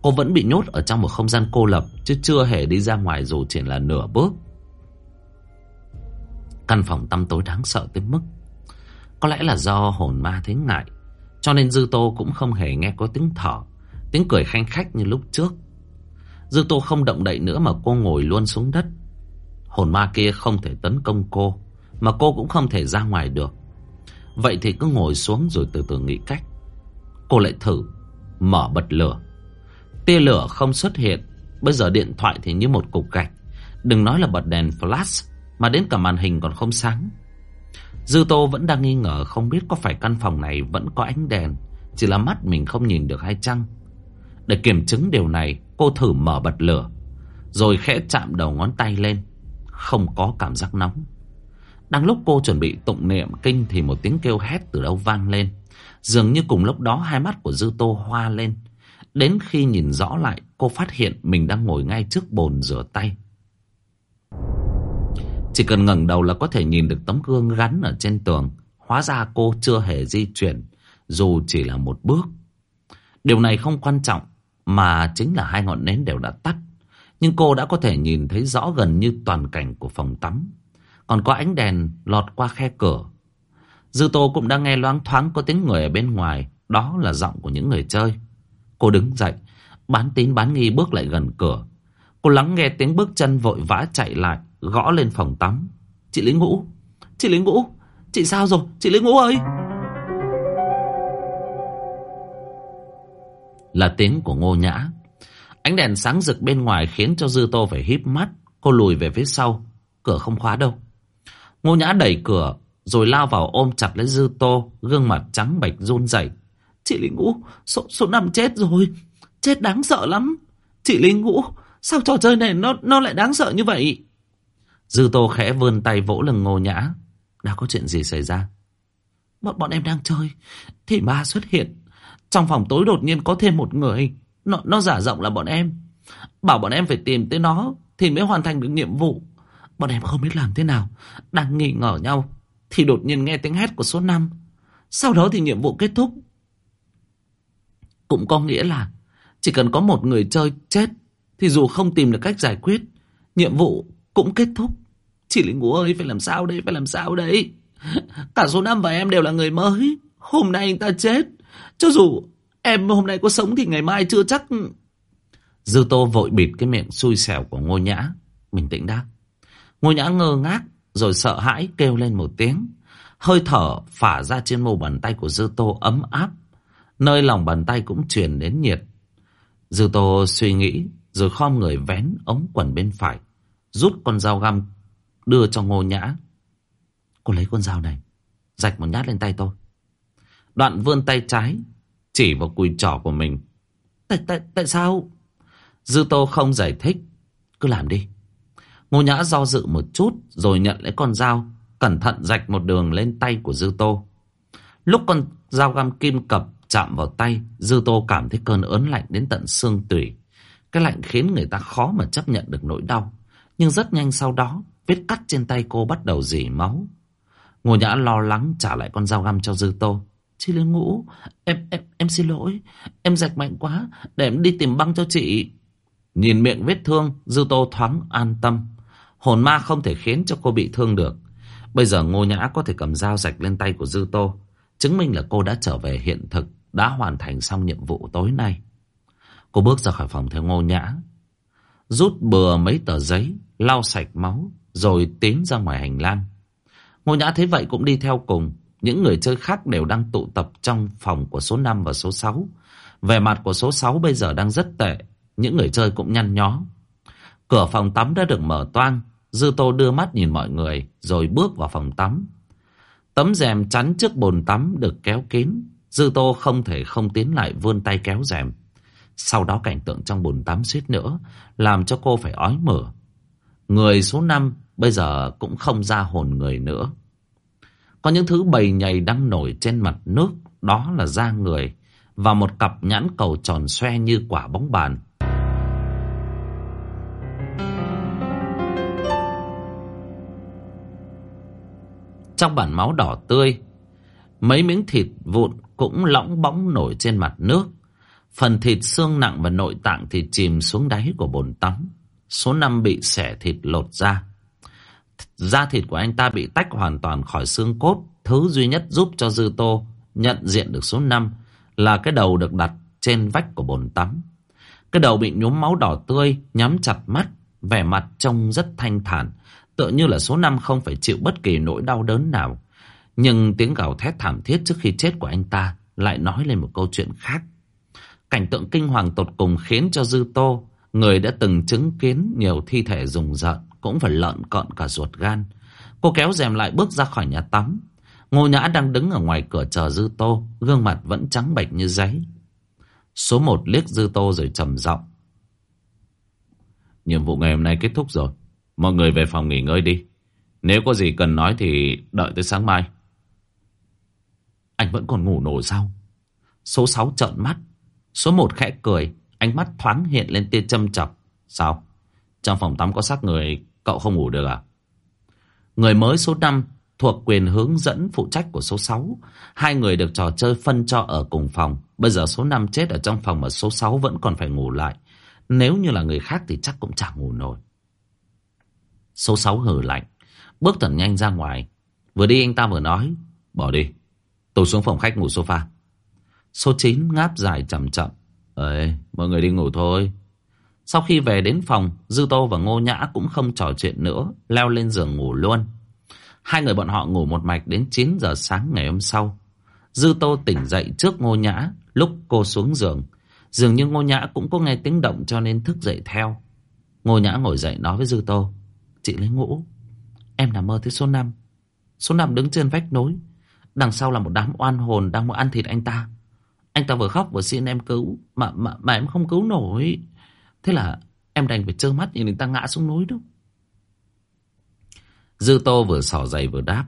cô vẫn bị nhốt ở trong một không gian cô lập chứ chưa hề đi ra ngoài dù chỉ là nửa bước. Căn phòng tăm tối đáng sợ tới mức có lẽ là do hồn ma thấy ngại cho nên Dư Tô cũng không hề nghe có tiếng thở, tiếng cười khanh khách như lúc trước. Dư Tô không động đậy nữa mà cô ngồi luôn xuống đất. Hồn ma kia không thể tấn công cô, mà cô cũng không thể ra ngoài được. Vậy thì cứ ngồi xuống rồi từ từ nghĩ cách. Cô lại thử, mở bật lửa. Tia lửa không xuất hiện, bây giờ điện thoại thì như một cục gạch. Đừng nói là bật đèn flash, mà đến cả màn hình còn không sáng. Dư Tô vẫn đang nghi ngờ không biết có phải căn phòng này vẫn có ánh đèn, chỉ là mắt mình không nhìn được hay chăng. Để kiểm chứng điều này, cô thử mở bật lửa, rồi khẽ chạm đầu ngón tay lên, không có cảm giác nóng. Đang lúc cô chuẩn bị tụng niệm kinh thì một tiếng kêu hét từ đâu vang lên. Dường như cùng lúc đó hai mắt của Dư Tô hoa lên. Đến khi nhìn rõ lại, cô phát hiện mình đang ngồi ngay trước bồn rửa tay. Chỉ cần ngẩng đầu là có thể nhìn được tấm gương gắn ở trên tường. Hóa ra cô chưa hề di chuyển, dù chỉ là một bước. Điều này không quan trọng, mà chính là hai ngọn nến đều đã tắt. Nhưng cô đã có thể nhìn thấy rõ gần như toàn cảnh của phòng tắm. Còn có ánh đèn lọt qua khe cửa. Dư Tô cũng đang nghe loáng thoáng có tiếng người ở bên ngoài. Đó là giọng của những người chơi. Cô đứng dậy, bán tín bán nghi bước lại gần cửa. Cô lắng nghe tiếng bước chân vội vã chạy lại gõ lên phòng tắm. Chị Lý Ngũ, chị Lý Ngũ, chị sao rồi, chị Lý Ngũ ơi. Là tiếng của Ngô Nhã. Ánh đèn sáng rực bên ngoài khiến cho Dư Tô phải híp mắt. Cô lùi về phía sau, cửa không khóa đâu. Ngô Nhã đẩy cửa, rồi lao vào ôm chặt lấy Dư Tô, gương mặt trắng bệch run rẩy. Chị Lý Ngũ, số, số năm chết rồi, chết đáng sợ lắm. Chị Lý Ngũ, sao trò chơi này nó nó lại đáng sợ như vậy? Dư Tô khẽ vươn tay vỗ lưng Ngô Nhã. Đã có chuyện gì xảy ra? Bọn, bọn em đang chơi. Thì ma xuất hiện. Trong phòng tối đột nhiên có thêm một người. Nó, nó giả giọng là bọn em. Bảo bọn em phải tìm tới nó. Thì mới hoàn thành được nhiệm vụ. Bọn em không biết làm thế nào. Đang nghi ngờ nhau. Thì đột nhiên nghe tiếng hét của số 5. Sau đó thì nhiệm vụ kết thúc. Cũng có nghĩa là chỉ cần có một người chơi chết thì dù không tìm được cách giải quyết, nhiệm vụ cũng kết thúc. Chị Linh Ngũ ơi, phải làm sao đây, phải làm sao đây? Cả số năm và em đều là người mới. Hôm nay anh ta chết. Cho dù em hôm nay có sống thì ngày mai chưa chắc... Dư Tô vội bịt cái miệng xui xẻo của Ngô Nhã. Bình tĩnh đáp. Ngô Nhã ngơ ngác, rồi sợ hãi kêu lên một tiếng. Hơi thở phả ra trên mu bàn tay của Dư Tô ấm áp. Nơi lòng bàn tay cũng truyền đến nhiệt. Dư Tô suy nghĩ, rồi khom người vén ống quần bên phải rút con dao găm đưa cho ngô nhã. Cô lấy con dao này, rạch một nhát lên tay tôi. Đoạn vươn tay trái, chỉ vào cùi trỏ của mình. Tại, tại, tại sao? Dư Tô không giải thích, cứ làm đi. Ngô nhã do dự một chút rồi nhận lấy con dao, cẩn thận rạch một đường lên tay của Dư Tô. Lúc con dao găm kim cập chạm vào tay, Dư Tô cảm thấy cơn ớn lạnh đến tận xương tủy. Cái lạnh khiến người ta khó mà chấp nhận được nỗi đau. Nhưng rất nhanh sau đó, vết cắt trên tay cô bắt đầu dỉ máu. Ngô Nhã lo lắng trả lại con dao găm cho Dư Tô. Chị Lê Ngũ, em, em, em xin lỗi. Em rạch mạnh quá, để em đi tìm băng cho chị. Nhìn miệng vết thương, Dư Tô thoáng an tâm. Hồn ma không thể khiến cho cô bị thương được. Bây giờ Ngô Nhã có thể cầm dao rạch lên tay của Dư Tô. Chứng minh là cô đã trở về hiện thực, đã hoàn thành xong nhiệm vụ tối nay. Cô bước ra khỏi phòng theo Ngô Nhã. Rút bừa mấy tờ giấy, lau sạch máu, rồi tiến ra ngoài hành lang. Ngô Nhã thấy vậy cũng đi theo cùng. Những người chơi khác đều đang tụ tập trong phòng của số 5 và số 6. Về mặt của số 6 bây giờ đang rất tệ. Những người chơi cũng nhăn nhó. Cửa phòng tắm đã được mở toang. Dư Tô đưa mắt nhìn mọi người rồi bước vào phòng tắm. Tấm rèm chắn trước bồn tắm được kéo kín. Dư Tô không thể không tiến lại vươn tay kéo rèm. Sau đó cảnh tượng trong bồn tắm suýt nữa làm cho cô phải ói mửa. Người số 5 bây giờ cũng không ra hồn người nữa. Có những thứ bầy nhầy đang nổi trên mặt nước, đó là da người và một cặp nhãn cầu tròn xoe như quả bóng bàn. Trong bản máu đỏ tươi, mấy miếng thịt vụn cũng lõng bóng nổi trên mặt nước. Phần thịt xương nặng và nội tạng thì chìm xuống đáy của bồn tắm. Số năm bị xẻ thịt lột ra. Da thịt của anh ta bị tách hoàn toàn khỏi xương cốt. Thứ duy nhất giúp cho Dư Tô nhận diện được số năm là cái đầu được đặt trên vách của bồn tắm. Cái đầu bị nhuốm máu đỏ tươi, nhắm chặt mắt, vẻ mặt trông rất thanh thản, tựa như là số năm không phải chịu bất kỳ nỗi đau đớn nào. Nhưng tiếng gào thét thảm thiết trước khi chết của anh ta lại nói lên một câu chuyện khác. Cảnh tượng kinh hoàng tột cùng khiến cho Dư Tô, người đã từng chứng kiến nhiều thi thể rùng rợn, cũng phải lợn cợn cả ruột gan. Cô kéo rèm lại bước ra khỏi nhà tắm. Ngô Nhã đang đứng ở ngoài cửa chờ Dư Tô, gương mặt vẫn trắng bệch như giấy. Số một liếc Dư Tô rồi trầm giọng. Nhiệm vụ ngày hôm nay kết thúc rồi. Mọi người về phòng nghỉ ngơi đi. Nếu có gì cần nói thì đợi tới sáng mai. Anh vẫn còn ngủ nổi sao? Số 6 trợn mắt. Số 1 khẽ cười. Ánh mắt thoáng hiện lên tia châm chọc. Sao? Trong phòng tắm có xác người, Cậu không ngủ được à? Người mới số 5 thuộc quyền hướng dẫn phụ trách của số 6. Hai người được trò chơi phân cho ở cùng phòng. Bây giờ số 5 chết ở trong phòng mà số 6 vẫn còn phải ngủ lại. Nếu như là người khác thì chắc cũng chẳng ngủ nổi. Số 6 hừ lạnh. Bước thật nhanh ra ngoài. Vừa đi anh ta vừa nói. Bỏ đi. Tôi xuống phòng khách ngủ sofa. Số 9 ngáp dài chậm chậm. Ê, mọi người đi ngủ thôi. Sau khi về đến phòng, Dư Tô và Ngô Nhã cũng không trò chuyện nữa, leo lên giường ngủ luôn. Hai người bọn họ ngủ một mạch đến 9 giờ sáng ngày hôm sau. Dư Tô tỉnh dậy trước Ngô Nhã, lúc cô xuống giường. Dường như Ngô Nhã cũng có nghe tiếng động cho nên thức dậy theo. Ngô Nhã ngồi dậy nói với Dư Tô. Chị lấy ngủ, em nằm mơ thấy số 5. Số 5 đứng trên vách nối. Đằng sau là một đám oan hồn đang muốn ăn thịt anh ta. Anh ta vừa khóc vừa xin em cứu, mà, mà, mà em không cứu nổi. Thế là em đành phải trơ mắt nhìn người ta ngã xuống núi đó. Dư Tô vừa sỏ giày vừa đáp.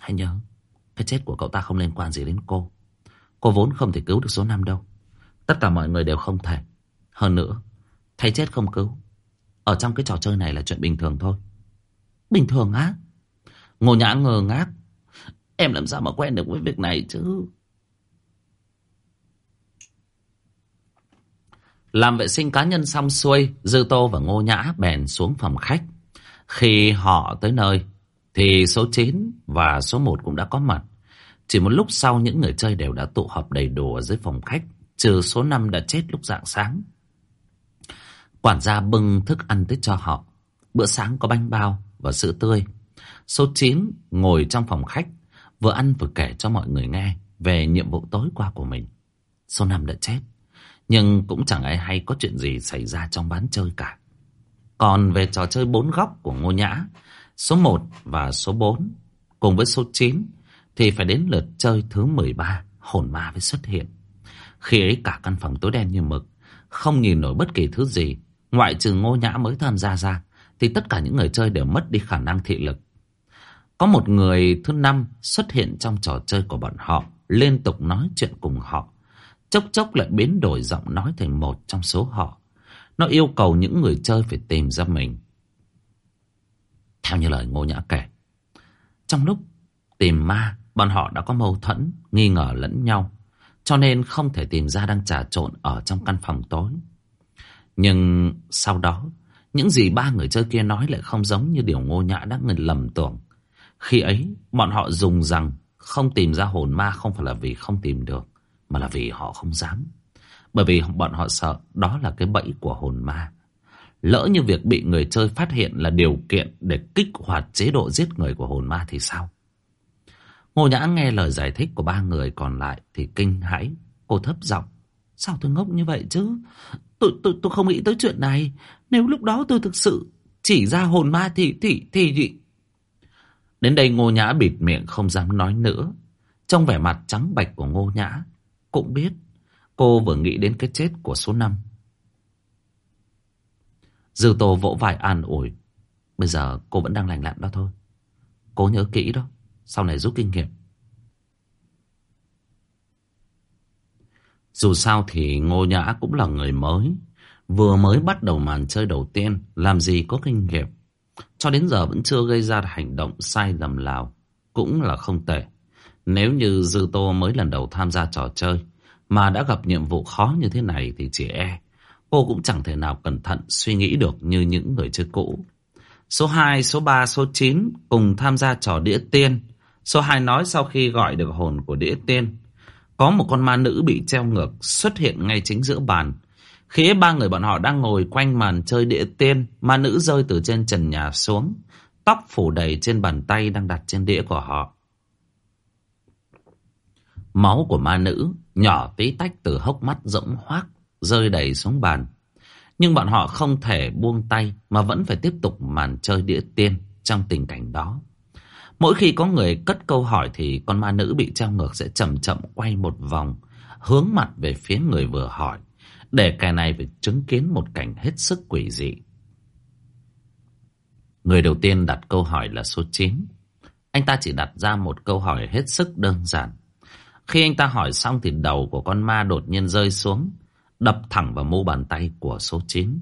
Hãy nhớ, cái chết của cậu ta không liên quan gì đến cô. Cô vốn không thể cứu được số năm đâu. Tất cả mọi người đều không thể. Hơn nữa, thấy chết không cứu. Ở trong cái trò chơi này là chuyện bình thường thôi. Bình thường á? Ngô Nhã ngờ ngác. Em làm sao mà quen được với việc này chứ? Làm vệ sinh cá nhân xong xuôi, Dư Tô và Ngô Nhã bèn xuống phòng khách. Khi họ tới nơi, thì số 9 và số 1 cũng đã có mặt. Chỉ một lúc sau những người chơi đều đã tụ họp đầy đủ ở dưới phòng khách, trừ số 5 đã chết lúc rạng sáng. Quản gia bưng thức ăn tới cho họ. Bữa sáng có bánh bao và sữa tươi. Số 9 ngồi trong phòng khách, vừa ăn vừa kể cho mọi người nghe về nhiệm vụ tối qua của mình. Số 5 đã chết. Nhưng cũng chẳng ai hay có chuyện gì xảy ra trong bán chơi cả. Còn về trò chơi bốn góc của Ngô Nhã, số 1 và số 4 cùng với số 9 thì phải đến lượt chơi thứ 13, hồn ma mới xuất hiện. Khi ấy cả căn phòng tối đen như mực, không nhìn nổi bất kỳ thứ gì, ngoại trừ Ngô Nhã mới tham gia ra, thì tất cả những người chơi đều mất đi khả năng thị lực. Có một người thứ năm xuất hiện trong trò chơi của bọn họ, liên tục nói chuyện cùng họ chốc chốc lại biến đổi giọng nói thành một trong số họ. Nó yêu cầu những người chơi phải tìm ra mình. Theo như lời Ngô Nhã kể, trong lúc tìm ma bọn họ đã có mâu thuẫn, nghi ngờ lẫn nhau. Cho nên không thể tìm ra đang trà trộn ở trong căn phòng tối. Nhưng sau đó, những gì ba người chơi kia nói lại không giống như điều ngô nhã đã ngần lầm tưởng. Khi ấy, bọn họ dùng rằng không tìm ra hồn ma không phải là vì không tìm được, mà là vì họ không dám. Bởi vì bọn họ sợ đó là cái bẫy của hồn ma. Lỡ như việc bị người chơi phát hiện là điều kiện để kích hoạt chế độ giết người của hồn ma thì sao? Ngô Nhã nghe lời giải thích của ba người còn lại thì kinh hãi. Cô thấp giọng. Sao tôi ngốc như vậy chứ? Tôi, tôi, tôi không nghĩ tới chuyện này. Nếu lúc đó tôi thực sự chỉ ra hồn ma thì, thì, thì, thì... Đến đây Ngô Nhã bịt miệng không dám nói nữa. Trong vẻ mặt trắng bạch của Ngô Nhã, cũng biết cô vừa nghĩ đến cái chết của số năm Dư Tô vỗ vai an ủi. Bây giờ cô vẫn đang lành lặn đó thôi. cố nhớ kỹ đó. Sau này rút kinh nghiệm. Dù sao thì Ngô Nhã cũng là người mới. Vừa mới bắt đầu màn chơi đầu tiên. Làm gì có kinh nghiệm. Cho đến giờ vẫn chưa gây ra hành động sai lầm nào. Cũng là không tệ. Nếu như Dư Tô mới lần đầu tham gia trò chơi. Mà đã gặp nhiệm vụ khó như thế này thì chỉ e. Cô cũng chẳng thể nào cẩn thận suy nghĩ được như những người chơi cũ. Số 2, số 3, số 9 cùng tham gia trò đĩa tiên. Số 2 nói sau khi gọi được hồn của đĩa tiên, có một con ma nữ bị treo ngược xuất hiện ngay chính giữa bàn. Khi ba người bọn họ đang ngồi quanh màn chơi đĩa tiên, ma nữ rơi từ trên trần nhà xuống, tóc phủ đầy trên bàn tay đang đặt trên đĩa của họ. Máu của ma nữ nhỏ tí tách từ hốc mắt rỗng hoác, rơi đầy xuống bàn. Nhưng bọn họ không thể buông tay mà vẫn phải tiếp tục màn chơi đĩa tiên trong tình cảnh đó. Mỗi khi có người cất câu hỏi thì con ma nữ bị treo ngược sẽ chậm chậm quay một vòng, hướng mặt về phía người vừa hỏi, để kẻ này phải chứng kiến một cảnh hết sức quỷ dị. Người đầu tiên đặt câu hỏi là số 9. Anh ta chỉ đặt ra một câu hỏi hết sức đơn giản. Khi anh ta hỏi xong thì đầu của con ma đột nhiên rơi xuống, đập thẳng vào mu bàn tay của số 9.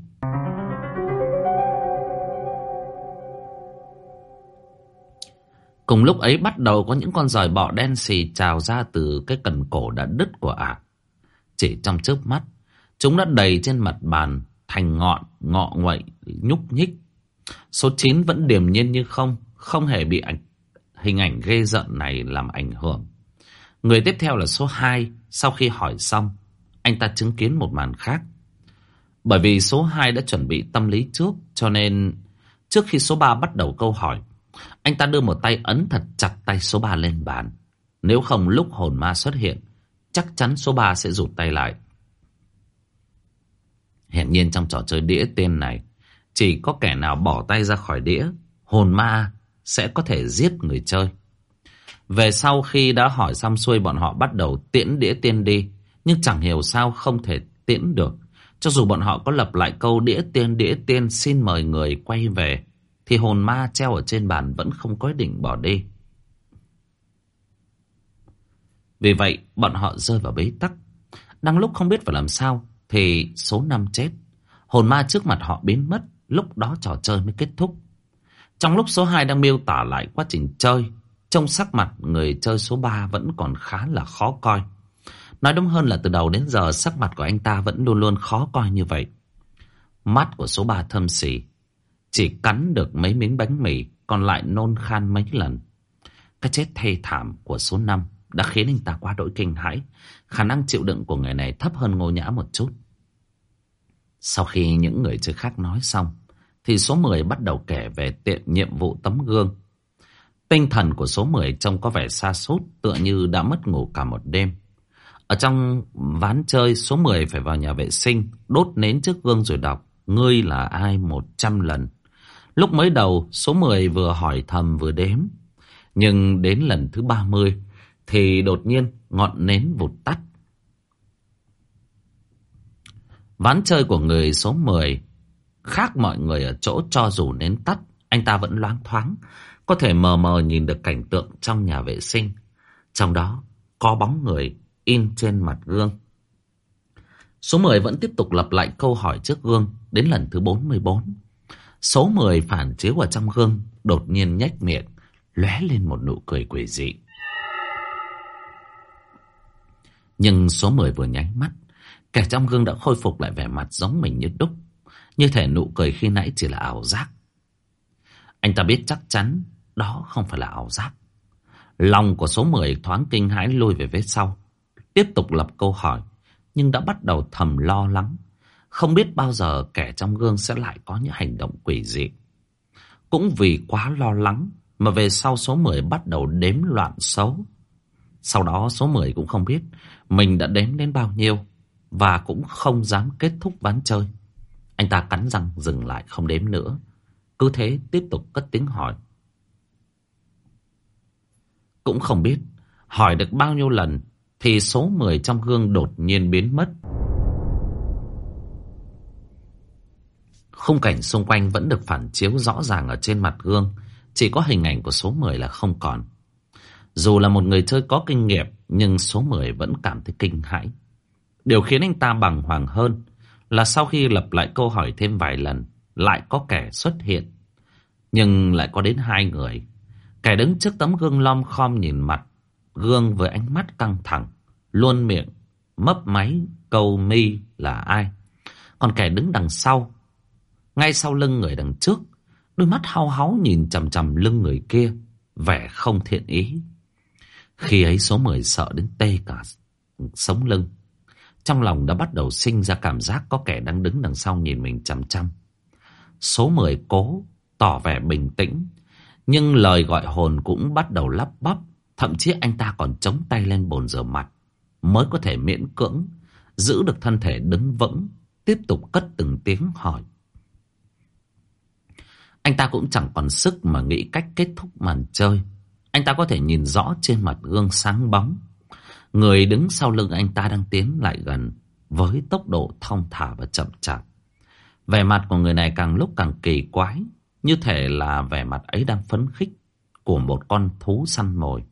Cùng lúc ấy bắt đầu có những con giòi bọ đen xì trào ra từ cái cần cổ đã đứt của ả. Chỉ trong chớp mắt, chúng đã đầy trên mặt bàn, thành ngọn, ngọ nguậy, nhúc nhích. Số 9 vẫn điềm nhiên như không, không hề bị ảnh, hình ảnh ghê giận này làm ảnh hưởng. Người tiếp theo là số 2, sau khi hỏi xong, anh ta chứng kiến một màn khác. Bởi vì số 2 đã chuẩn bị tâm lý trước, cho nên trước khi số 3 bắt đầu câu hỏi, anh ta đưa một tay ấn thật chặt tay số 3 lên bàn. Nếu không lúc hồn ma xuất hiện, chắc chắn số 3 sẽ rụt tay lại. hiển nhiên trong trò chơi đĩa tên này, chỉ có kẻ nào bỏ tay ra khỏi đĩa, hồn ma sẽ có thể giết người chơi. Về sau khi đã hỏi xong xuôi bọn họ bắt đầu tiễn đĩa tiên đi, nhưng chẳng hiểu sao không thể tiễn được. Cho dù bọn họ có lập lại câu đĩa tiên đĩa tiên xin mời người quay về, thì hồn ma treo ở trên bàn vẫn không có định bỏ đi. Vì vậy, bọn họ rơi vào bế tắc. Đang lúc không biết phải làm sao, thì số năm chết. Hồn ma trước mặt họ biến mất, lúc đó trò chơi mới kết thúc. Trong lúc số 2 đang miêu tả lại quá trình chơi, trong sắc mặt người chơi số 3 vẫn còn khá là khó coi. Nói đúng hơn là từ đầu đến giờ sắc mặt của anh ta vẫn luôn luôn khó coi như vậy. Mắt của số 3 thâm xỉ, chỉ cắn được mấy miếng bánh mì, còn lại nôn khan mấy lần. Cái chết thê thảm của số 5 đã khiến anh ta quá đỗi kinh hãi. Khả năng chịu đựng của người này thấp hơn ngô nhã một chút. Sau khi những người chơi khác nói xong, thì số 10 bắt đầu kể về tiện nhiệm vụ tấm gương. Tinh thần của số 10 trông có vẻ xa sút tựa như đã mất ngủ cả một đêm. Ở trong ván chơi, số 10 phải vào nhà vệ sinh, đốt nến trước gương rồi đọc, ngươi là ai một trăm lần. Lúc mới đầu, số 10 vừa hỏi thầm vừa đếm. Nhưng đến lần thứ 30, thì đột nhiên ngọn nến vụt tắt. Ván chơi của người số 10 khác mọi người ở chỗ cho dù nến tắt, anh ta vẫn loáng thoáng, có thể mờ mờ nhìn được cảnh tượng trong nhà vệ sinh. Trong đó có bóng người in trên mặt gương. Số 10 vẫn tiếp tục lặp lại câu hỏi trước gương đến lần thứ 44. Số 10 phản chiếu ở trong gương đột nhiên nhếch miệng, lóe lên một nụ cười quỷ dị. Nhưng số 10 vừa nháy mắt, kẻ trong gương đã khôi phục lại vẻ mặt giống mình như đúc. Như thể nụ cười khi nãy chỉ là ảo giác. Anh ta biết chắc chắn đó không phải là ảo giác. Lòng của số 10 thoáng kinh hãi lùi về phía sau. Tiếp tục lập câu hỏi, nhưng đã bắt đầu thầm lo lắng. Không biết bao giờ kẻ trong gương sẽ lại có những hành động quỷ dị. Cũng vì quá lo lắng mà về sau số 10 bắt đầu đếm loạn xấu. Sau đó số 10 cũng không biết mình đã đếm đến bao nhiêu và cũng không dám kết thúc ván chơi. Anh ta cắn răng dừng lại không đếm nữa. Cứ thế tiếp tục cất tiếng hỏi. Cũng không biết hỏi được bao nhiêu lần thì số 10 trong gương đột nhiên biến mất. Khung cảnh xung quanh vẫn được phản chiếu rõ ràng ở trên mặt gương. Chỉ có hình ảnh của số 10 là không còn. Dù là một người chơi có kinh nghiệm, nhưng số 10 vẫn cảm thấy kinh hãi. Điều khiến anh ta bằng hoàng hơn là sau khi lặp lại câu hỏi thêm vài lần, lại có kẻ xuất hiện. Nhưng lại có đến hai người. Kẻ đứng trước tấm gương lom khom nhìn mặt, gương với ánh mắt căng thẳng, luôn miệng, mấp máy, câu mi là ai. Còn kẻ đứng đằng sau, ngay sau lưng người đằng trước, đôi mắt hao háo nhìn chằm chằm lưng người kia, vẻ không thiện ý. Khi ấy số 10 sợ đến tê cả sống lưng. Trong lòng đã bắt đầu sinh ra cảm giác có kẻ đang đứng đằng sau nhìn mình chằm chằm. Số 10 cố tỏ vẻ bình tĩnh, nhưng lời gọi hồn cũng bắt đầu lắp bắp. Thậm chí anh ta còn chống tay lên bồn rửa mặt, mới có thể miễn cưỡng, giữ được thân thể đứng vững, tiếp tục cất từng tiếng hỏi. Anh ta cũng chẳng còn sức mà nghĩ cách kết thúc màn chơi. Anh ta có thể nhìn rõ trên mặt gương sáng bóng. Người đứng sau lưng anh ta đang tiến lại gần với tốc độ thong thả và chậm chạp. Vẻ mặt của người này càng lúc càng kỳ quái, như thể là vẻ mặt ấy đang phấn khích của một con thú săn mồi.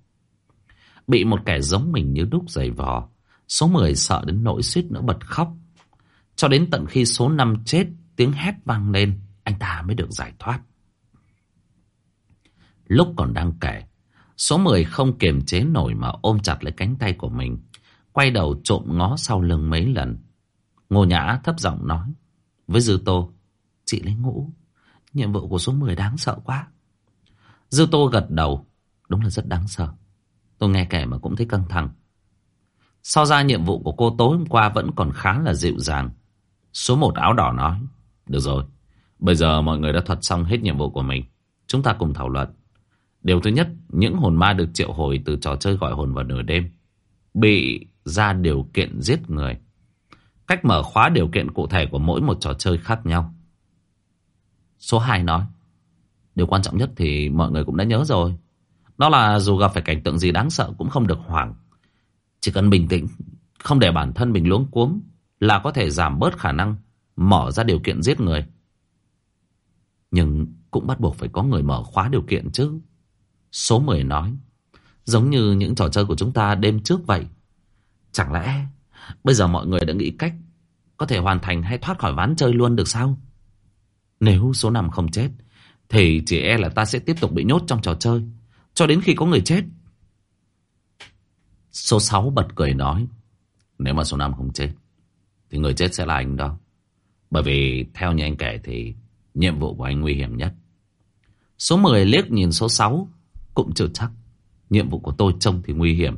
Bị một kẻ giống mình như đúc giày vò, số 10 sợ đến nỗi suýt nữa bật khóc. Cho đến tận khi số 5 chết, tiếng hét vang lên, anh ta mới được giải thoát. Lúc còn đang kể, số 10 không kiềm chế nổi mà ôm chặt lấy cánh tay của mình, quay đầu trộm ngó sau lưng mấy lần. Ngô Nhã thấp giọng nói với Dư Tô, chị lấy ngũ, nhiệm vụ của số 10 đáng sợ quá. Dư Tô gật đầu, đúng là rất đáng sợ. Tôi nghe kể mà cũng thấy căng thẳng. So ra nhiệm vụ của cô tối hôm qua vẫn còn khá là dịu dàng. Số một áo đỏ nói, được rồi, bây giờ mọi người đã thuật xong hết nhiệm vụ của mình. Chúng ta cùng thảo luận. Điều thứ nhất, những hồn ma được triệu hồi từ trò chơi gọi hồn vào nửa đêm. Bị ra điều kiện giết người. Cách mở khóa điều kiện cụ thể của mỗi một trò chơi khác nhau. Số 2 nói. Điều quan trọng nhất thì mọi người cũng đã nhớ rồi. Đó là dù gặp phải cảnh tượng gì đáng sợ cũng không được hoảng. Chỉ cần bình tĩnh, không để bản thân mình luống cuống là có thể giảm bớt khả năng mở ra điều kiện giết người. Nhưng cũng bắt buộc phải có người mở khóa điều kiện chứ. Số 10 nói. Giống như những trò chơi của chúng ta đêm trước vậy. Chẳng lẽ bây giờ mọi người đã nghĩ cách có thể hoàn thành hay thoát khỏi ván chơi luôn được sao? Nếu số 5 không chết, thì chỉ e là ta sẽ tiếp tục bị nhốt trong trò chơi, cho đến khi có người chết. Số 6 bật cười nói, Nếu mà số 5 không chết, Thì người chết sẽ là anh đó Bởi vì theo như anh kể thì Nhiệm vụ của anh nguy hiểm nhất. Số 10 liếc nhìn số 6 Cũng chưa chắc. Nhiệm vụ của tôi trông thì nguy hiểm.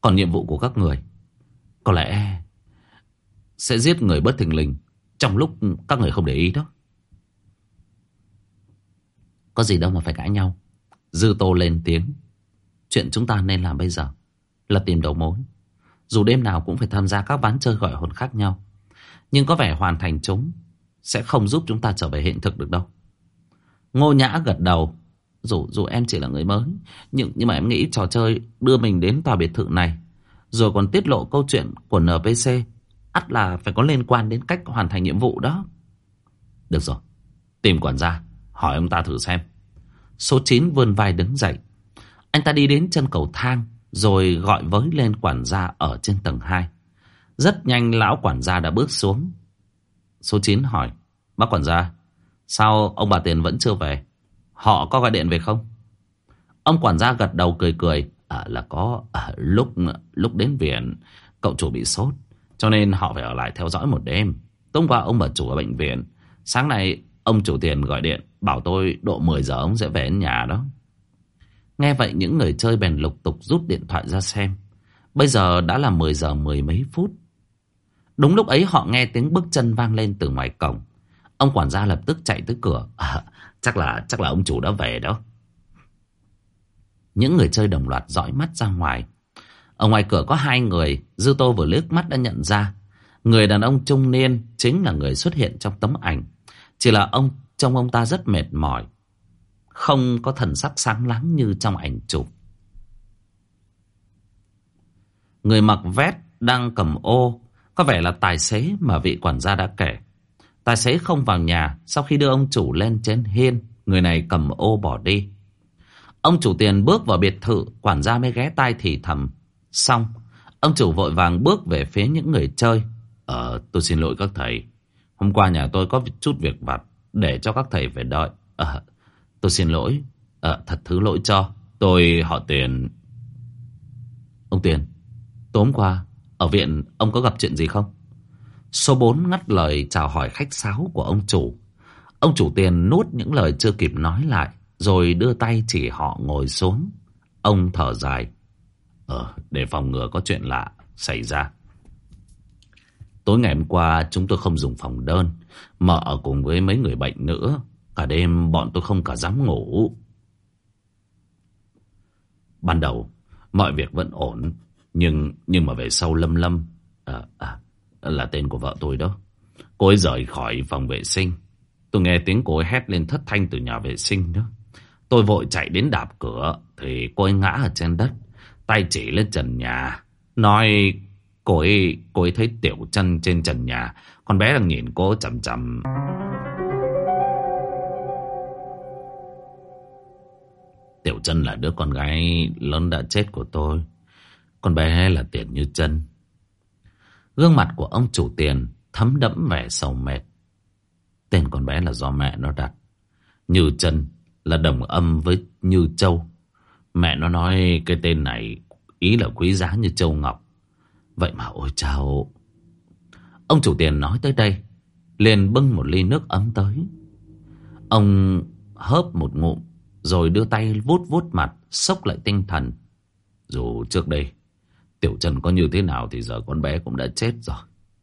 Còn nhiệm vụ của các người, Có lẽ Sẽ giết người bất thình lình Trong lúc các người không để ý đó. Có gì đâu mà phải cãi nhau. Dư tô lên tiếng. Chuyện chúng ta nên làm bây giờ Là tìm đầu mối. Dù đêm nào cũng phải tham gia các ván chơi gọi hồn khác nhau. Nhưng có vẻ hoàn thành chúng sẽ không giúp chúng ta trở về hiện thực được đâu Ngô Nhã gật đầu Dù dù em chỉ là người mới, Nhưng nhưng mà em nghĩ trò chơi đưa mình đến tòa biệt thự này, Rồi còn tiết lộ câu chuyện của NPC ắt là phải có liên quan đến cách hoàn thành nhiệm vụ đó Được rồi, Tìm quản gia, Hỏi ông ta thử xem Số 9 vươn vai đứng dậy. Anh ta đi đến chân cầu thang, rồi gọi với lên quản gia ở trên tầng 2. Rất nhanh, lão quản gia đã bước xuống. Số 9 hỏi, bác quản gia, sao ông bà Tiền vẫn chưa về? Họ có gọi điện về không? Ông quản gia gật đầu cười cười, à, là có à, lúc lúc đến viện Cậu chủ bị sốt Cho nên họ phải ở lại theo dõi một đêm Tối qua ông bà chủ ở bệnh viện Sáng nay ông chủ tiền gọi điện Bảo tôi độ 10 giờ ông sẽ về đến nhà đó Nghe vậy những người chơi bèn lục tục rút điện thoại ra xem Bây giờ đã là 10 giờ mười mấy phút Đúng lúc ấy họ nghe tiếng bước chân vang lên từ ngoài cổng. Ông quản gia lập tức chạy tới cửa. À, Chắc là chắc là ông chủ đã về đó. Những người chơi đồng loạt dõi mắt ra ngoài. Ở ngoài cửa có hai người Dư Tô vừa liếc mắt đã nhận ra. Người đàn ông trung niên Chính là người xuất hiện trong tấm ảnh. Chỉ là ông trông ông ta rất mệt mỏi. Không có thần sắc sáng láng như trong ảnh chụp. Người mặc vest đang cầm ô có vẻ là tài xế mà vị quản gia đã kể. Tài xế không vào nhà Sau khi đưa ông chủ lên trên hiên. Người này cầm ô bỏ đi. Ông chủ tiền bước vào biệt thự, Quản gia mới ghé tai thì thầm. Xong, Ông chủ vội vàng bước về phía những người chơi. Ờ tôi xin lỗi các thầy. Hôm qua nhà tôi có chút việc vặt, Để cho các thầy phải đợi. Ờ tôi xin lỗi. Ờ thật thứ lỗi cho. Tôi, họ tiền. Ông tiền, Tối hôm qua ở viện ông có gặp chuyện gì không Số 4 ngắt lời chào hỏi khách sáo của ông chủ. Ông chủ tiền nuốt những lời chưa kịp nói lại, rồi đưa tay chỉ họ ngồi xuống. Ông thở dài. Ờ, để phòng ngừa có chuyện lạ xảy ra. Tối ngày hôm qua chúng tôi không dùng phòng đơn, mà ở cùng với mấy người bệnh nữa. Cả đêm bọn tôi không cả dám ngủ. Ban đầu, mọi việc vẫn ổn, nhưng nhưng mà về sau lâm lâm, à, à, là tên của vợ tôi đó. Cô ấy rời khỏi phòng vệ sinh. Tôi nghe tiếng cô ấy hét lên thất thanh từ nhà vệ sinh đó. Tôi vội chạy đến đạp cửa thì cô ấy ngã ở trên đất. Tay chỉ lên trần nhà. Nói cô ấy, cô ấy thấy tiểu chân trên trần nhà. Con bé đang nhìn cô chầm chầm. Tiểu chân là đứa con gái lớn đã chết của tôi. Con bé là tiền như chân. Gương mặt của ông chủ tiền thấm đẫm vẻ sầu mệt. Tên con bé là do mẹ nó đặt. Như chân là đồng âm với Như Châu. Mẹ nó nói cái tên này ý là quý giá như Châu Ngọc. Vậy mà ôi chào. Ông chủ tiền nói tới đây. liền bưng một ly nước ấm tới. Ông hớp một ngụm. Rồi đưa tay vuốt vuốt mặt. Sốc lại tinh thần. Dù trước đây Tiểu Trần có như thế nào thì giờ con bé cũng đã chết rồi.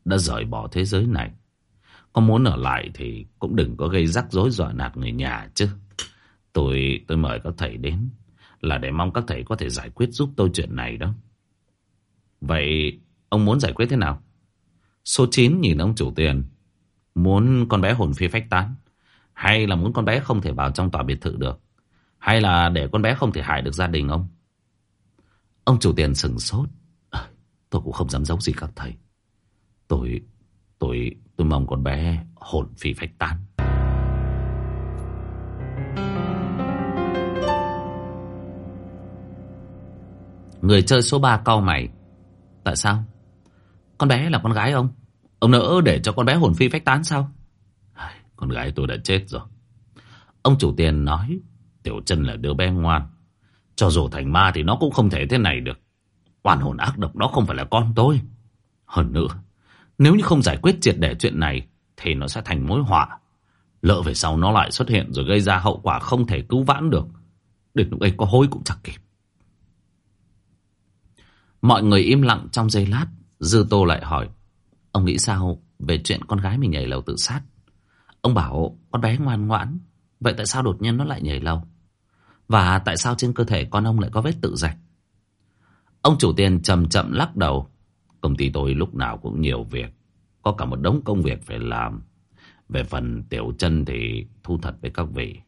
Đã rời bỏ thế giới này. Có muốn ở lại thì cũng đừng có gây rắc rối dọa nạt người nhà chứ. Tôi tôi mời các thầy đến, là để mong các thầy có thể giải quyết giúp tôi chuyện này đó. Vậy ông muốn giải quyết thế nào? Số 9 nhìn ông chủ tiền. Muốn con bé hồn phi phách tán. Hay là muốn con bé không thể vào trong tòa biệt thự được. Hay là để con bé không thể hại được gia đình ông. Ông chủ tiền sừng sốt. Tôi cũng không dám giấu gì các thầy. Tôi Tôi tôi mong con bé hồn phi phách tán. Người chơi số 3 cau mày. Tại sao? Con bé là con gái ông. Ông nỡ để cho con bé hồn phi phách tán sao? Con gái tôi đã chết rồi. Ông chủ tiền nói, Tiểu chân là đứa bé ngoan. Cho dù thành ma thì nó cũng không thể thế này được. Oan hồn ác độc đó không phải là con tôi. Hơn nữa, nếu như không giải quyết triệt để chuyện này, thì nó sẽ thành mối họa. Lỡ về sau nó lại xuất hiện rồi gây ra hậu quả không thể cứu vãn được. Đến lúc ấy có hối cũng chẳng kịp. Mọi người im lặng trong giây lát. Dư Tô lại hỏi. Ông nghĩ sao về chuyện con gái mình nhảy lầu tự sát? Ông bảo con bé ngoan ngoãn. Vậy tại sao đột nhiên nó lại nhảy lầu? Và tại sao trên cơ thể con ông lại có vết tự rạch? Ông chủ tiền chậm chậm lắc đầu. Công ty tôi lúc nào cũng nhiều việc. Có cả một đống công việc phải làm. Về phần tiểu chân thì thu thật với các vị.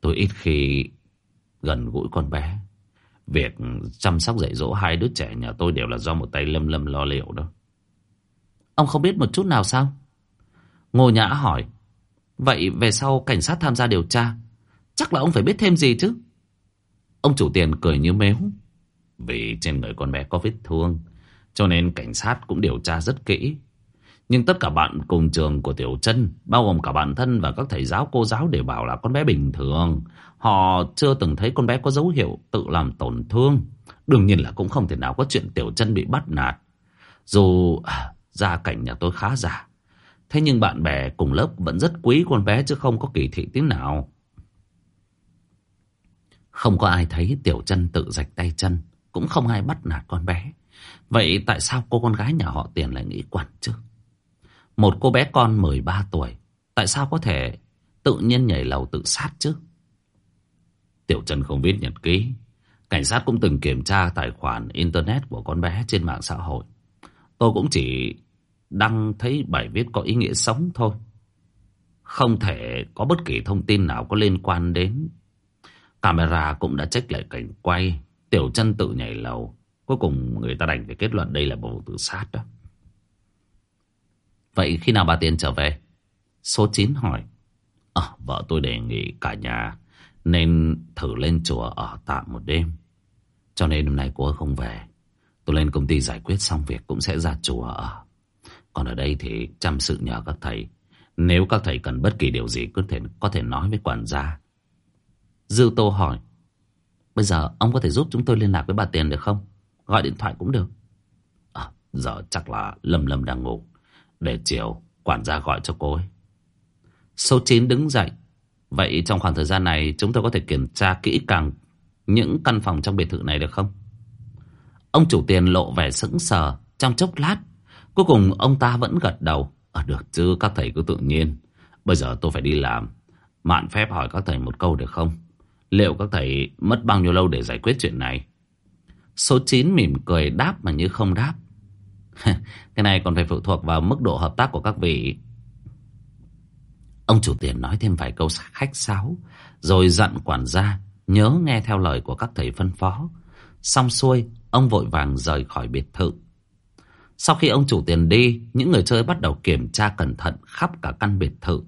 Tôi ít khi gần gũi con bé. Việc chăm sóc dạy dỗ hai đứa trẻ nhà tôi đều là do một tay lâm lâm lo liệu đó. Ông không biết một chút nào sao? Ngô Nhã hỏi. Vậy về sau cảnh sát tham gia điều tra, chắc là ông phải biết thêm gì chứ? Ông chủ tiền cười như mếu. Vì trên người con bé có vết thương, Cho nên cảnh sát cũng điều tra rất kỹ Nhưng tất cả bạn cùng trường của Tiểu Trân, Bao gồm cả bản thân và các thầy giáo, cô giáo Đều bảo là con bé bình thường Họ chưa từng thấy con bé có dấu hiệu tự làm tổn thương Đương nhiên là cũng không thể nào có chuyện Tiểu Trân bị bắt nạt Dù à, gia cảnh nhà tôi khá giả, Thế nhưng bạn bè cùng lớp vẫn rất quý con bé chứ không có kỳ thị tiếng nào. Không có ai thấy Tiểu chân tự rạch tay chân. Cũng không ai bắt nạt con bé. Vậy tại sao cô con gái nhà họ Tiền lại nghĩ quẩn chứ? Một cô bé con 13 tuổi. Tại sao có thể tự nhiên nhảy lầu tự sát chứ? Tiểu Trần không viết nhật ký. Cảnh sát cũng từng kiểm tra tài khoản Internet của con bé trên mạng xã hội. Tôi cũng chỉ đăng thấy bài viết có ý nghĩa sống thôi. Không thể có bất kỳ thông tin nào có liên quan đến. Camera cũng đã check lại cảnh quay. Tiểu chân tự nhảy lầu. Cuối cùng người ta đành phải kết luận đây là vụ tự sát đó. Vậy khi nào bà Tiên trở về? Số 9 hỏi. À, vợ tôi đề nghị cả nhà nên thử lên chùa ở tạm một đêm. Cho nên hôm nay cô ấy không về. Tôi lên công ty giải quyết xong việc cũng sẽ ra chùa ở. Còn ở đây thì chăm sự nhờ các thầy. Nếu các thầy cần bất kỳ điều gì có thể, có thể nói với quản gia. Dư Tô hỏi. Bây giờ ông có thể giúp chúng tôi liên lạc với bà Tiền được không? Gọi điện thoại cũng được. À, giờ chắc là Lâm Lâm đang ngủ. Để chiều quản gia gọi cho cô ấy. Số 9 đứng dậy. Vậy trong khoảng thời gian này chúng tôi có thể kiểm tra kỹ càng những căn phòng trong biệt thự này được không? Ông chủ tiền lộ vẻ sững sờ trong chốc lát Cuối cùng ông ta vẫn gật đầu. À, được chứ các thầy cứ tự nhiên. Bây giờ tôi phải đi làm. Mạn phép hỏi các thầy một câu được không? Liệu các thầy mất bao nhiêu lâu để giải quyết chuyện này? Số 9 mỉm cười đáp mà như không đáp. Cái này còn phải phụ thuộc vào mức độ hợp tác của các vị. Ông chủ tiền nói thêm vài câu khách sáo. Rồi dặn quản gia nhớ nghe theo lời của các thầy phân phó. Xong xuôi, ông vội vàng rời khỏi biệt thự. Sau khi ông chủ tiền đi, những người chơi bắt đầu kiểm tra cẩn thận khắp cả căn biệt thự.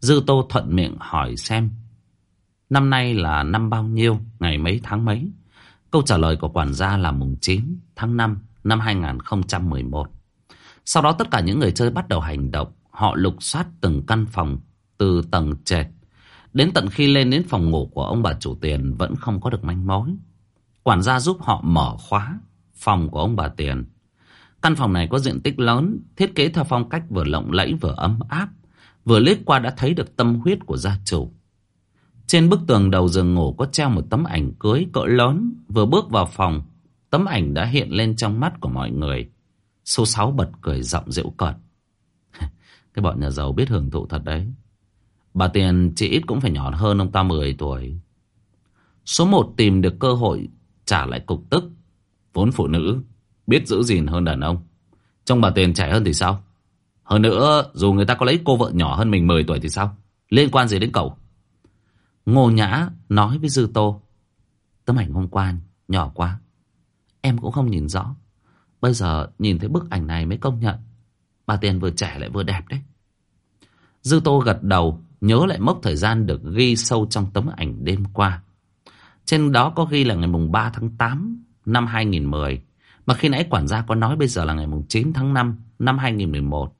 Dư Tô thuận miệng hỏi xem năm nay là năm bao nhiêu, ngày mấy tháng mấy. Câu trả lời của quản gia là mùng 9 tháng 5 năm 2011. Sau đó tất cả những người chơi bắt đầu hành động. Họ lục soát từng căn phòng từ tầng trệt. Đến tận khi lên đến phòng ngủ của ông bà chủ tiền vẫn không có được manh mối. Quản gia giúp họ mở khóa phòng của ông bà tiền. Căn phòng này có diện tích lớn, thiết kế theo phong cách vừa lộng lẫy vừa ấm áp. Vừa liếc qua đã thấy được tâm huyết của gia chủ. Trên bức tường đầu giường ngủ có treo một tấm ảnh cưới cỡ lớn. Vừa bước vào phòng, tấm ảnh đã hiện lên trong mắt của mọi người. Số 6 bật cười giọng dịu cợt. Cái bọn nhà giàu biết hưởng thụ thật đấy. Bà Tiền chỉ ít cũng phải nhỏ hơn ông ta 10 tuổi. Số 1 tìm được cơ hội trả lại cục tức. Vốn phụ nữ Biết giữ gìn hơn đàn ông Trong bà tiền trẻ hơn thì sao Hơn nữa dù người ta có lấy cô vợ nhỏ hơn mình 10 tuổi thì sao Liên quan gì đến cậu Ngô Nhã nói với Dư Tô, Tấm ảnh hôm qua nhỏ quá, Em cũng không nhìn rõ Bây giờ nhìn thấy bức ảnh này mới công nhận, Bà Tiền vừa trẻ lại vừa đẹp đấy Dư Tô gật đầu, Nhớ lại mốc thời gian được ghi sâu trong tấm ảnh đêm qua Trên đó có ghi là ngày mùng 3 tháng 8 Năm 2010 mà khi nãy quản gia có nói bây giờ là ngày mùng 9 tháng 5 năm 2011.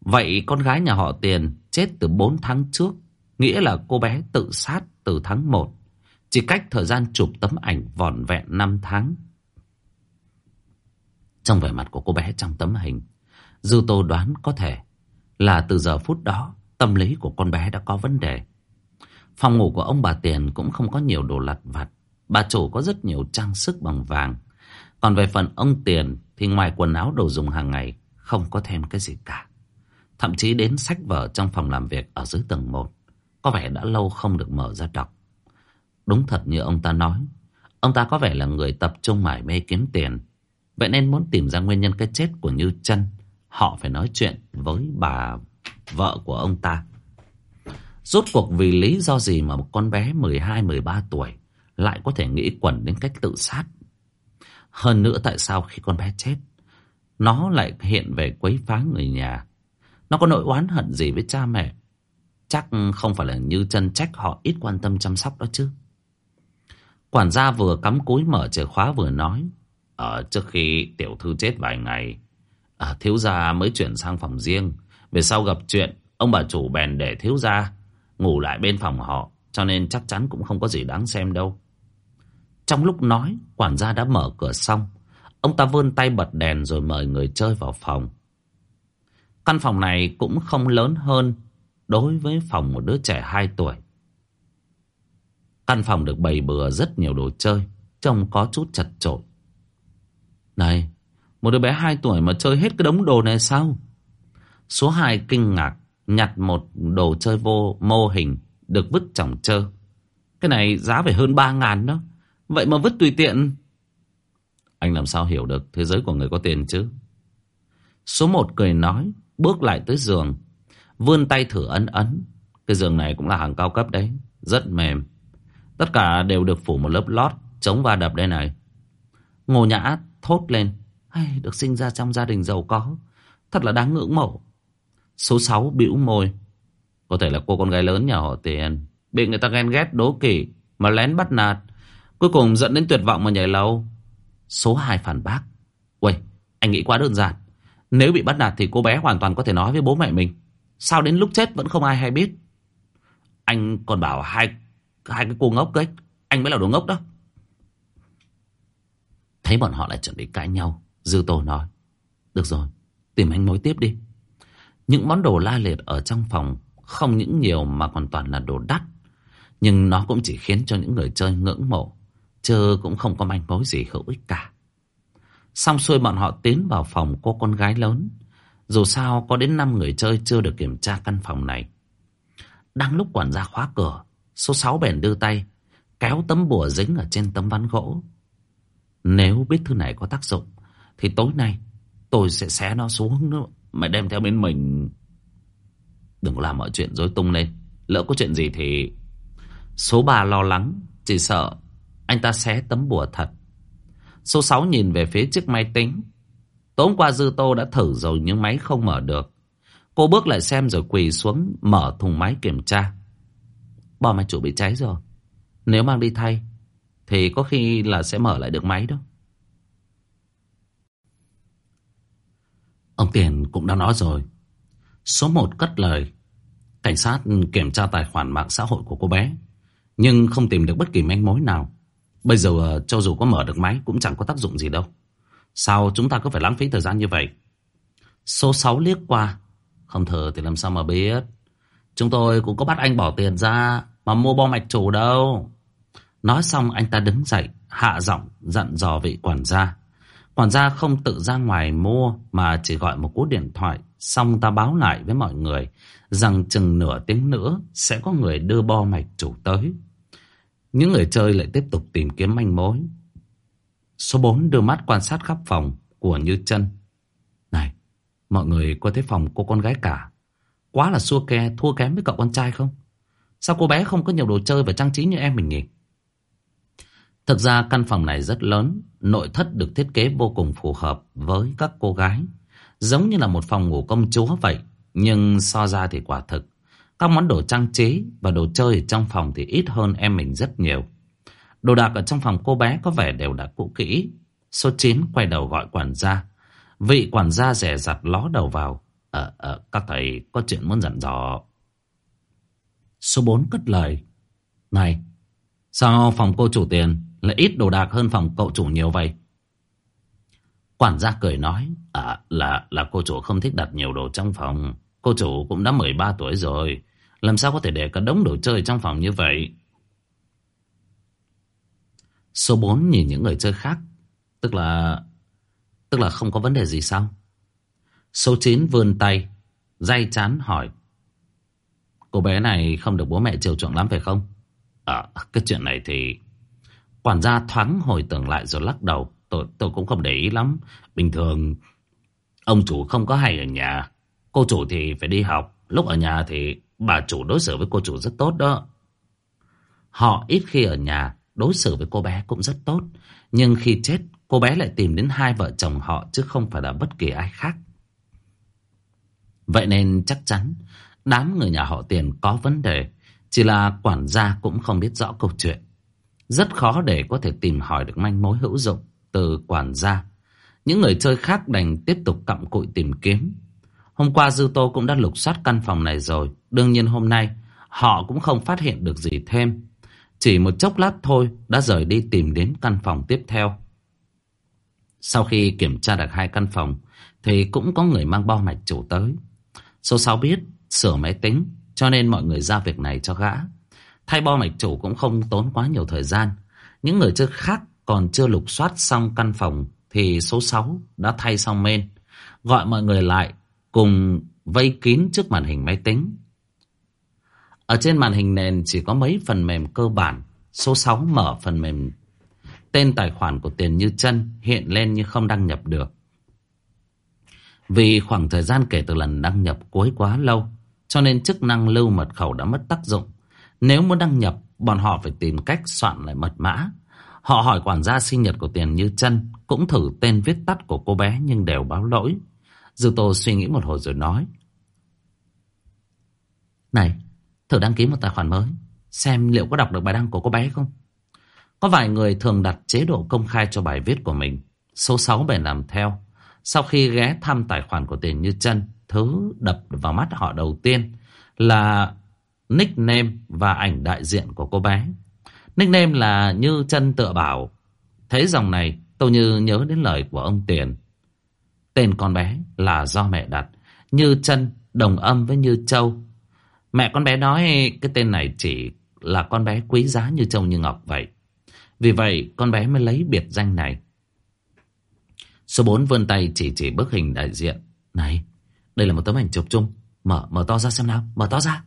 Vậy con gái nhà họ Tiền chết từ 4 tháng trước. Nghĩa là cô bé tự sát từ tháng 1. Chỉ cách thời gian chụp tấm ảnh vòn vẹn 5 tháng. Trong vẻ mặt của cô bé trong tấm hình, Dư Tô đoán có thể là từ giờ phút đó tâm lý của con bé đã có vấn đề. Phòng ngủ của ông bà Tiền cũng không có nhiều đồ lặt vặt. Bà chủ có rất nhiều trang sức bằng vàng. Còn về phần ông Tiền thì ngoài quần áo đồ dùng hàng ngày không có thêm cái gì cả. Thậm chí đến sách vở trong phòng làm việc ở dưới tầng 1 có vẻ đã lâu không được mở ra đọc. Đúng thật như ông ta nói, ông ta có vẻ là người tập trung mải mê kiếm tiền. Vậy nên muốn tìm ra nguyên nhân cái chết của Như chân họ phải nói chuyện với bà vợ của ông ta. Rốt cuộc vì lý do gì mà một con bé 12-13 tuổi lại có thể nghĩ quẩn đến cách tự sát hơn nữa tại sao khi con bé chết Nó lại hiện về quấy phá người nhà Nó có nỗi oán hận gì với cha mẹ Chắc không phải là như chân trách họ ít quan tâm chăm sóc đó chứ Quản gia vừa cắm cúi mở chìa khóa vừa nói Ở trước khi tiểu thư chết vài ngày à, Thiếu gia mới chuyển sang phòng riêng Về sau gặp chuyện Ông bà chủ bèn để thiếu gia Ngủ lại bên phòng họ Cho nên chắc chắn cũng không có gì đáng xem đâu trong lúc nói, quản gia đã mở cửa xong. Ông ta vươn tay bật đèn rồi mời người chơi vào phòng. Căn phòng này cũng không lớn hơn đối với phòng một đứa trẻ 2 tuổi. Căn phòng được bày bừa rất nhiều đồ chơi, trông có chút chật chội. Này, một đứa bé 2 tuổi mà chơi hết cái đống đồ này sao? Số 2 kinh ngạc, nhặt một đồ chơi vô mô hình được vứt chỏng chơ. Cái này giá phải hơn 3 ngàn đó. Vậy mà vứt tùy tiện. Anh làm sao hiểu được thế giới của người có tiền chứ? Số 1 cười nói, bước lại tới giường, vươn tay thử ấn ấn. Cái giường này cũng là hàng cao cấp đấy, rất mềm. Tất cả đều được phủ một lớp lót, chống va đập đây này. Ngô Nhã thốt lên, hay được sinh ra trong gia đình giàu có, thật là đáng ngưỡng mộ. Số 6 bĩu môi, có thể là cô con gái lớn nhà họ tiền, bị người ta ghen ghét đố kỵ mà lén bắt nạt, cuối cùng dẫn đến tuyệt vọng mà nhảy lầu. Số 2 phản bác, Uầy, anh nghĩ quá đơn giản. Nếu bị bắt nạt thì cô bé hoàn toàn có thể nói với bố mẹ mình. Sao đến lúc chết vẫn không ai hay biết. Anh còn bảo hai hai cái cô ngốc đấy. Anh mới là đồ ngốc đó. Thấy bọn họ lại chuẩn bị cãi nhau. Dư Tô nói. Được rồi, tìm anh mối tiếp đi. Những món đồ la liệt ở trong phòng không những nhiều mà còn toàn là đồ đắt. Nhưng nó cũng chỉ khiến cho những người chơi ngưỡng mộ. Chứ cũng không có manh mối gì hữu ích cả. Xong xuôi bọn họ tiến vào phòng cô con gái lớn. Dù sao có đến 5 người chơi chưa được kiểm tra căn phòng này. Đang lúc quản gia khóa cửa, số 6 bèn đưa tay, kéo tấm bùa dính ở trên tấm ván gỗ. Nếu biết thứ này có tác dụng, thì tối nay tôi sẽ xé nó xuống nữa, mà đem theo bên mình. Đừng làm mọi chuyện rối tung lên. Lỡ có chuyện gì thì... Số 3 lo lắng, chỉ sợ anh ta xé tấm bùa thật. Số 6 nhìn về phía chiếc máy tính. Tối qua Dư Tô đã thử rồi nhưng máy không mở được. Cô bước lại xem rồi quỳ xuống, mở thùng máy kiểm tra. Bò máy chủ bị cháy rồi. Nếu mang đi thay, thì có khi là sẽ mở lại được máy đâu. Ông Tiền cũng đã nói rồi. Số 1 cất lời. Cảnh sát kiểm tra tài khoản mạng xã hội của cô bé. Nhưng không tìm được bất kỳ manh mối nào. Bây giờ, cho dù có mở được máy cũng chẳng có tác dụng gì đâu. Sao chúng ta cứ phải lãng phí thời gian như vậy? Số 6 liếc qua. Không thử thì làm sao mà biết. Chúng tôi cũng có bắt anh bỏ tiền ra mà mua bom mạch chủ đâu. Nói xong anh ta đứng dậy, hạ giọng dặn dò vị quản gia. Quản gia không tự ra ngoài mua mà chỉ gọi một cú điện thoại. Xong ta báo lại với mọi người rằng chừng nửa tiếng nữa sẽ có người đưa bo mạch chủ tới. Những người chơi lại tiếp tục tìm kiếm manh mối. Số 4 đưa mắt quan sát khắp phòng của Như chân Này, mọi người có thấy phòng cô con gái cả. Quá là xua ke, thua kém với cậu con trai không? Sao cô bé không có nhiều đồ chơi và trang trí như em mình nhỉ? Thực ra căn phòng này rất lớn, nội thất được thiết kế vô cùng phù hợp với các cô gái. Giống như là một phòng ngủ công chúa vậy, nhưng so ra thì quả thực các món đồ trang trí và đồ chơi ở trong phòng thì ít hơn em mình rất nhiều. Đồ đạc ở trong phòng cô bé có vẻ đều đã cũ kỹ. Số 9 quay đầu gọi quản gia. Vị quản gia rẻ rặt ló đầu vào. Ờ, ờ, các thầy có chuyện muốn dặn dò. Số 4 cất lời. Này, sao phòng cô chủ tiền lại ít đồ đạc hơn phòng cậu chủ nhiều vậy? Quản gia cười nói. À, là, là cô chủ không thích đặt nhiều đồ trong phòng. Cô chủ cũng đã 13 tuổi rồi. Làm sao có thể để cả đống đồ chơi trong phòng như vậy? Số 4 nhìn những người chơi khác. Tức là... Tức là không có vấn đề gì sao? Số 9 vươn tay. Dây chán hỏi. Cô bé này không được bố mẹ chiều chuộng lắm phải không? À, cái chuyện này thì... Quản gia thoáng hồi tưởng lại rồi lắc đầu. Tôi, tôi cũng không để ý lắm. Bình thường, ông chủ không có hay ở nhà. Cô chủ thì phải đi học. Lúc ở nhà thì bà chủ đối xử với cô chủ rất tốt đó. Họ ít khi ở nhà đối xử với cô bé cũng rất tốt. Nhưng khi chết, cô bé lại tìm đến hai vợ chồng họ chứ không phải là bất kỳ ai khác. Vậy nên chắc chắn đám người nhà họ tiền có vấn đề. Chỉ là quản gia cũng không biết rõ câu chuyện. Rất khó để có thể tìm hỏi được manh mối hữu dụng từ quản gia. Những người chơi khác đành tiếp tục cặm cụi tìm kiếm. Hôm qua Dư Tô cũng đã lục soát căn phòng này rồi. Đương nhiên hôm nay họ cũng không phát hiện được gì thêm. Chỉ một chốc lát thôi, đã rời đi tìm đến căn phòng tiếp theo. Sau khi kiểm tra được hai căn phòng, Thì cũng có người mang bo mạch chủ tới. Số 6 biết, sửa máy tính, Cho nên mọi người giao việc này cho gã. Thay bo mạch chủ cũng không tốn quá nhiều thời gian. Những người chơi khác còn chưa lục soát xong căn phòng, Thì số 6 đã thay xong men Gọi mọi người lại Cùng vây kín trước màn hình máy tính. Ở trên màn hình nền chỉ có mấy phần mềm cơ bản Số 6 mở phần mềm Tên tài khoản của tiền như chân hiện lên nhưng không đăng nhập được. Vì khoảng thời gian kể từ lần đăng nhập cuối quá lâu, cho nên chức năng lưu mật khẩu đã mất tác dụng. Nếu muốn đăng nhập, bọn họ phải tìm cách soạn lại mật mã. Họ hỏi quản gia sinh nhật của tiền như chân, cũng thử tên viết tắt của cô bé nhưng đều báo lỗi. Dư Tô suy nghĩ một hồi rồi nói. Này, thử đăng ký một tài khoản mới, xem liệu có đọc được bài đăng của cô bé không? Có vài người thường đặt chế độ công khai cho bài viết của mình. Số 6 bèn làm theo. Sau khi ghé thăm tài khoản của tiền như chân, thứ đập vào mắt họ đầu tiên là nickname và ảnh đại diện của cô bé. Nickname là Như chân tựa bảo. Thấy dòng này, tôi như nhớ đến lời của ông Tiền. Tên con bé là do mẹ đặt. Như chân đồng âm với Như Châu. Mẹ con bé nói cái tên này chỉ là con bé quý giá như Châu như Ngọc vậy. Vì vậy con bé mới lấy biệt danh này. Số 4 vươn tay chỉ chỉ bức hình đại diện. Này, đây là một tấm ảnh chụp chung. Mở, mở to ra xem nào, mở to ra.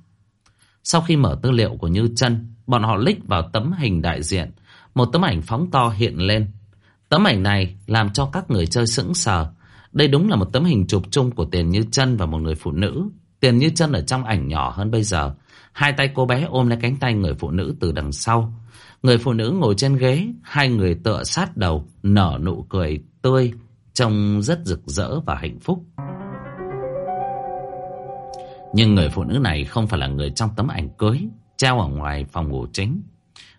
Sau khi mở tư liệu của Như chân bọn họ lích vào tấm hình đại diện. Một tấm ảnh phóng to hiện lên. Tấm ảnh này làm cho các người chơi sững sờ. Đây đúng là một tấm hình chụp chung của Tiền Như chân và một người phụ nữ. Tiền Như chân ở trong ảnh nhỏ hơn bây giờ. Hai tay cô bé ôm lấy cánh tay người phụ nữ từ đằng sau. Người phụ nữ ngồi trên ghế, hai người tựa sát đầu, nở nụ cười tươi, trông rất rực rỡ và hạnh phúc. Nhưng người phụ nữ này không phải là người trong tấm ảnh cưới, treo ở ngoài phòng ngủ chính.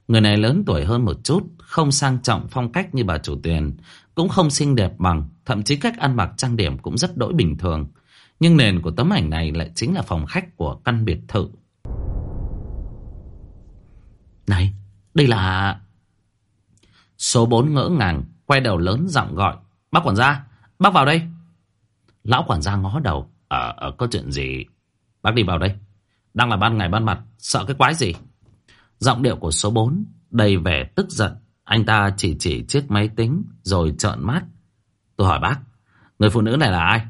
Người này lớn tuổi hơn một chút, không sang trọng phong cách như bà chủ tiền, cũng không xinh đẹp bằng, thậm chí cách ăn mặc trang điểm cũng rất đỗi bình thường. Nhưng nền của tấm ảnh này lại chính là phòng khách của căn biệt thự. Này, đây là... Số 4 ngỡ ngàng, quay đầu lớn giọng gọi. Bác quản gia, bác vào đây. Lão quản gia ngó đầu. Ờ, à, có chuyện gì? Bác đi vào đây. Đang là ban ngày ban mặt, sợ cái quái gì? Giọng điệu của số 4 đầy vẻ tức giận. Anh ta chỉ chỉ chiếc máy tính rồi trợn mắt. Tôi hỏi bác, người phụ nữ này là ai?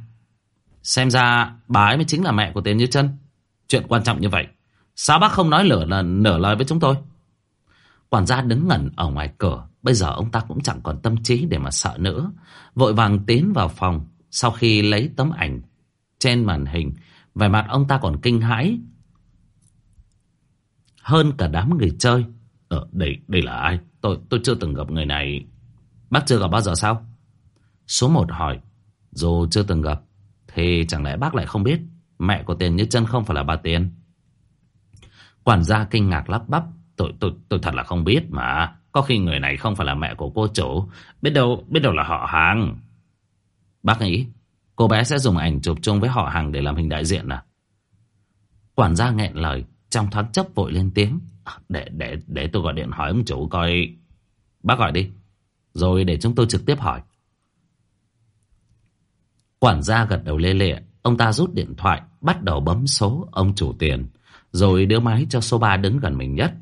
Xem ra bà ấy mới chính là mẹ của tên Như chân Chuyện quan trọng như vậy. Sao bác không nói lửa là nửa lời với chúng tôi? Quản gia đứng ngẩn ở ngoài cửa. Bây giờ ông ta cũng chẳng còn tâm trí để mà sợ nữa. Vội vàng tiến vào phòng. Sau khi lấy tấm ảnh trên màn hình. Vẻ mặt ông ta còn kinh hãi. Hơn cả đám người chơi. Ờ, đây, đây là ai? Tôi tôi chưa từng gặp người này. Bác chưa gặp bao giờ sao? Số một hỏi. Dù chưa từng gặp. Thì chẳng lẽ bác lại không biết Mẹ của Tiền Như chân không phải là bà Tiền Quản gia kinh ngạc lắp bắp Tôi, tôi, tôi thật là không biết mà. Có khi người này không phải là mẹ của cô chủ. Biết đâu, biết đâu là họ hàng. Bác nghĩ cô bé sẽ dùng ảnh chụp chung với họ hàng để làm hình đại diện à? Quản gia nghẹn lời, trong thoáng chốc vội lên tiếng. À, để, để, để tôi gọi điện hỏi ông chủ coi. Bác gọi đi. Rồi để chúng tôi trực tiếp hỏi. Quản gia gật đầu lê lệ. Ông ta rút điện thoại, bắt đầu bấm số ông chủ tiền. Rồi đưa máy cho số 3 đứng gần mình nhất.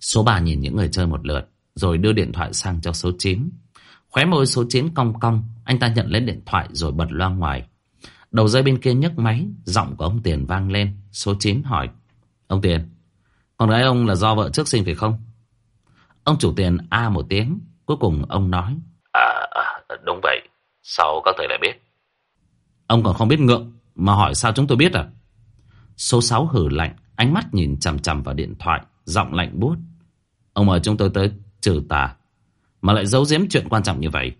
Số 3 nhìn những người chơi một lượt, rồi đưa điện thoại sang cho số 9. Khóe môi số 9 cong cong, anh ta nhận lấy điện thoại rồi bật loa ngoài. Đầu dây bên kia nhấc máy, giọng của ông Tiền vang lên. Số 9 hỏi, ông Tiền, con gái ông là do vợ trước sinh phải không? Ông chủ Tiền a một tiếng, cuối cùng ông nói, À, à đúng vậy, sao các thầy lại biết? Ông còn không biết ngượng, mà hỏi sao chúng tôi biết à? Số 6 hử lạnh, ánh mắt nhìn chằm chằm vào điện thoại, giọng lạnh buốt. Ông mời chúng tôi tới trừ tà Mà lại giấu giếm chuyện quan trọng như vậy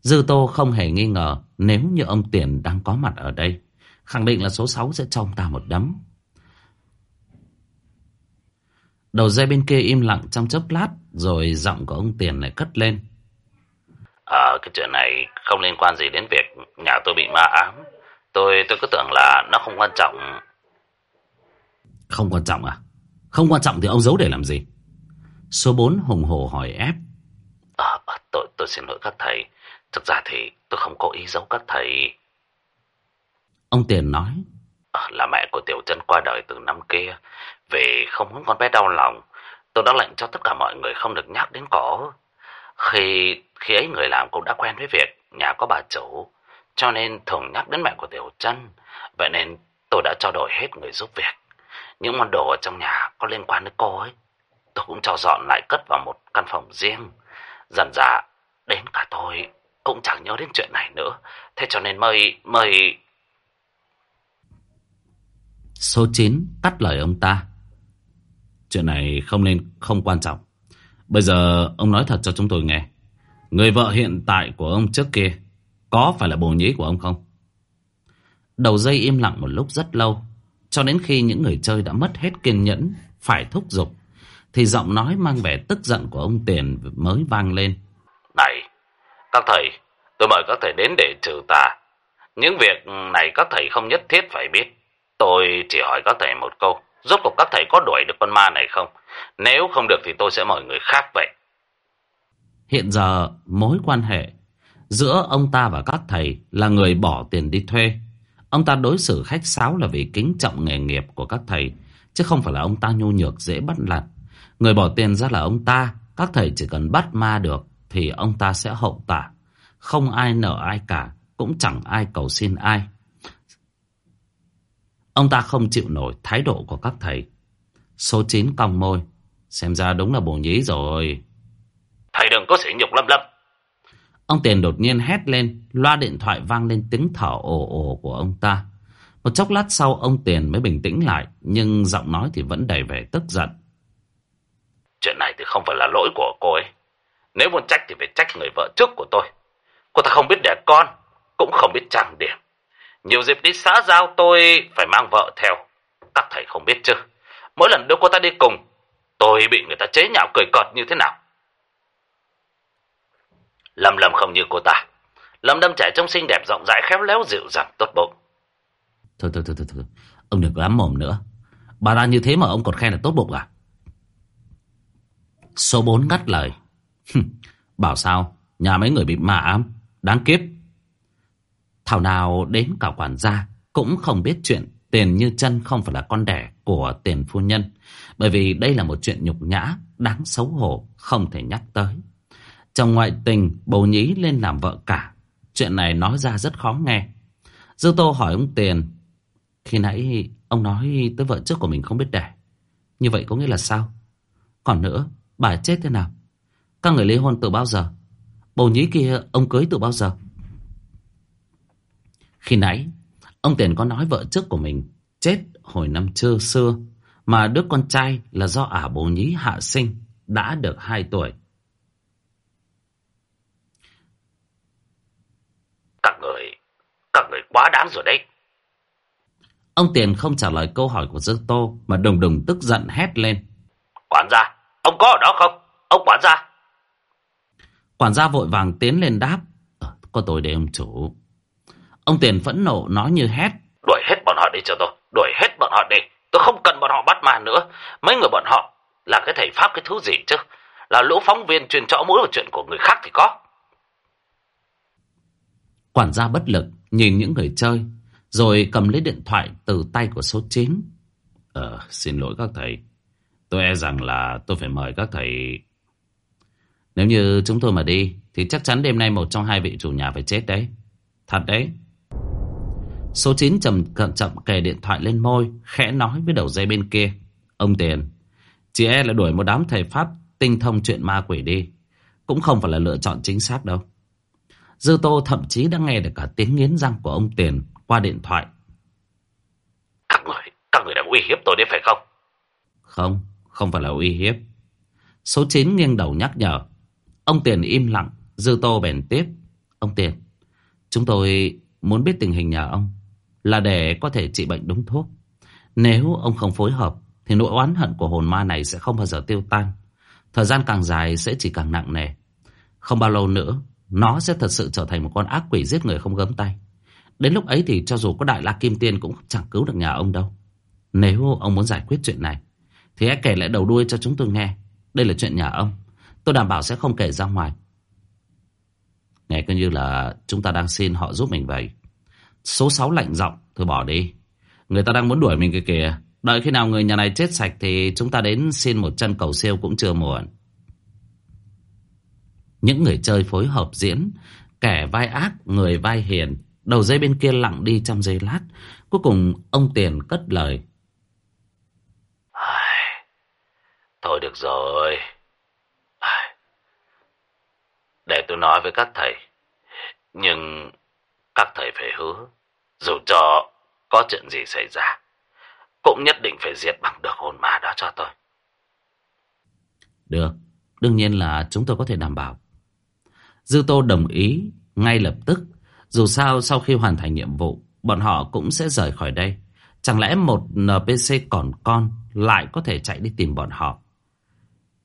Dư Tô không hề nghi ngờ Nếu như ông Tiền đang có mặt ở đây Khẳng định là số 6 sẽ cho ông ta một đấm Đầu dây bên kia im lặng trong chốc lát Rồi giọng của ông Tiền lại cất lên À cái chuyện này không liên quan gì đến việc nhà tôi bị ma ám Tôi tôi cứ tưởng là nó không quan trọng Không quan trọng à Không quan trọng thì ông giấu để làm gì Số 4 hùng hổ hỏi ép. À, tôi, tôi xin lỗi các thầy. Thực ra thì tôi không có ý giấu các thầy. Ông Tiền nói. À, là mẹ của Tiểu Trân qua đời từ năm kia. Vì không muốn con bé đau lòng, tôi đã lệnh cho tất cả mọi người không được nhắc đến cổ. Khi khi ấy người làm cũng đã quen với việc nhà có bà chủ, cho nên thường nhắc đến mẹ của Tiểu Trân. Vậy nên tôi đã trao đổi hết người giúp việc. Những món đồ ở trong nhà có liên quan đến cô ấy, tôi cũng cho dọn lại cất vào một căn phòng riêng. Dần dà, đến cả tôi cũng chẳng nhớ đến chuyện này nữa. Thế cho nên mời, mời... Số 9 cắt lời ông ta. Chuyện này không nên không quan trọng. Bây giờ ông nói thật cho chúng tôi nghe. Người vợ hiện tại của ông trước kia có phải là bồ nhí của ông không? Đầu dây im lặng một lúc rất lâu. Cho đến khi những người chơi đã mất hết kiên nhẫn, phải thúc giục. Thì giọng nói mang vẻ tức giận của ông Tiền mới vang lên. Này, các thầy, tôi mời các thầy đến để trừ tà. Những việc này các thầy không nhất thiết phải biết. Tôi chỉ hỏi các thầy một câu. Rốt cuộc các thầy có đuổi được con ma này không? Nếu không được thì tôi sẽ mời người khác vậy. Hiện giờ mối quan hệ giữa ông ta và các thầy là người bỏ tiền đi thuê. Ông ta đối xử khách sáo là vì kính trọng nghề nghiệp của các thầy, chứ không phải là ông ta nhu nhược dễ bắt lặt. Người bỏ tiền ra là ông ta, các thầy chỉ cần bắt ma được thì ông ta sẽ hậu tả. Không ai nợ ai cả, cũng chẳng ai cầu xin ai. Ông ta không chịu nổi thái độ của các thầy. Số 9 cong môi. Xem ra đúng là bồ nhí rồi. Thầy đừng có sỉ nhục Lâm Lâm. Ông Tiền đột nhiên hét lên. Loa điện thoại vang lên tiếng thở ồ ồ của ông ta. Một chốc lát sau ông Tiền mới bình tĩnh lại. Nhưng giọng nói thì vẫn đầy vẻ tức giận. Chuyện này thì không phải là lỗi của cô ấy. Nếu muốn trách thì phải trách người vợ trước của tôi. Cô ta không biết đẻ con, cũng không biết trang điểm. Nhiều dịp đi xã giao tôi phải mang vợ theo. Các thầy không biết chứ. Mỗi lần đưa cô ta đi cùng, tôi bị người ta chế nhạo cười cợt như thế nào. Lâm Lâm không như cô ta. Lâm Lâm trẻ trông xinh đẹp rộng rãi khéo léo dịu dàng tốt bụng. Thôi thôi thôi thôi, thôi. ông đừng có lắm mồm nữa. Bà ta như thế mà ông còn khen là tốt bụng à? Số 4 ngắt lời. Bảo sao, nhà mấy người bị ma ám, đáng kiếp. Thảo nào đến cả quản gia cũng không biết chuyện tiền như chân không phải là con đẻ của tiền phu nhân. Bởi vì đây là một chuyện nhục nhã, đáng xấu hổ, không thể nhắc tới chồng ngoại tình, bầu nhí lên làm vợ cả. Chuyện này nói ra rất khó nghe. Dư Tô hỏi ông Tiền. Khi nãy ông nói tới vợ trước của mình không biết đẻ. Như vậy có nghĩa là sao? Còn nữa, bà chết thế nào? Các người ly hôn từ bao giờ? Bầu nhí kia ông cưới từ bao giờ? Khi nãy, ông Tiền có nói vợ trước của mình chết hồi năm trưa xưa, mà đứa con trai là do ả bầu nhí hạ sinh, đã được 2 tuổi. Các người, các người quá đáng rồi đấy. Ông Tiền không trả lời câu hỏi của Dương Tô, mà đùng đùng tức giận hét lên. Quản gia, ông có ở đó không? Ông quản gia. Quản gia vội vàng tiến lên đáp. Ờ, có tôi đây ông chủ. Ông Tiền phẫn nộ nói như hét. Đuổi hết bọn họ đi cho tôi. Đuổi hết bọn họ đi. Tôi không cần bọn họ bắt ma nữa. Mấy người bọn họ là cái thầy Pháp cái thứ gì chứ. Là lũ phóng viên truyền trõ mũi vào chuyện của người khác thì có. Quản gia bất lực nhìn những người chơi. Rồi cầm lấy điện thoại từ tay của số 9. Ờ, xin lỗi các thầy. Tôi e rằng là tôi phải mời các thầy... Nếu như chúng tôi mà đi Thì chắc chắn đêm nay một trong hai vị chủ nhà phải chết đấy Thật đấy Số 9 chậm chậm, chậm kề điện thoại lên môi Khẽ nói với đầu dây bên kia Ông Tiền Chị e là đuổi một đám thầy Pháp Tinh thông chuyện ma quỷ đi Cũng không phải là lựa chọn chính xác đâu Dư Tô thậm chí đã nghe được cả tiếng nghiến răng của ông Tiền Qua điện thoại. Các người, các người đang uy hiếp tôi đấy phải không? Không, không phải là uy hiếp. Số 9 nghiêng đầu nhắc nhở. Ông Tiền im lặng Dư Tô bèn tiếp. Ông Tiền Chúng tôi muốn biết tình hình nhà ông Là để có thể trị bệnh đúng thuốc. Nếu ông không phối hợp Thì nỗi oán hận của hồn ma này sẽ không bao giờ tiêu tan. Thời gian càng dài sẽ chỉ càng nặng nề. Không bao lâu nữa nó sẽ thật sự trở thành một con ác quỷ giết người không gớm tay Đến lúc ấy thì cho dù có Đại La Kim Tiên Cũng chẳng cứu được nhà ông đâu Nếu ông muốn giải quyết chuyện này Thì hãy kể lại đầu đuôi cho chúng tôi nghe Đây là chuyện nhà ông Tôi đảm bảo sẽ không kể ra ngoài Nghe cứ như là chúng ta đang xin họ giúp mình vậy. Số 6 lạnh giọng, thôi bỏ đi. Người ta đang muốn đuổi mình kìa kìa. Đợi khi nào người nhà này chết sạch thì chúng ta đến xin một chân cầu siêu cũng chưa muộn. Những người chơi phối hợp diễn, kẻ vai ác, người vai hiền. Đầu dây bên kia lặng đi trong giây lát. Cuối cùng ông Tiền cất lời. Thôi được rồi. Để tôi nói với các thầy. Nhưng các thầy phải hứa. Dù cho có chuyện gì xảy ra. Cũng nhất định phải diệt bằng được hồn ma đó cho tôi. Được. Đương nhiên là chúng tôi có thể đảm bảo. Dư Tô đồng ý ngay lập tức. Dù sao sau khi hoàn thành nhiệm vụ, bọn họ cũng sẽ rời khỏi đây. Chẳng lẽ một NPC còn con lại có thể chạy đi tìm bọn họ?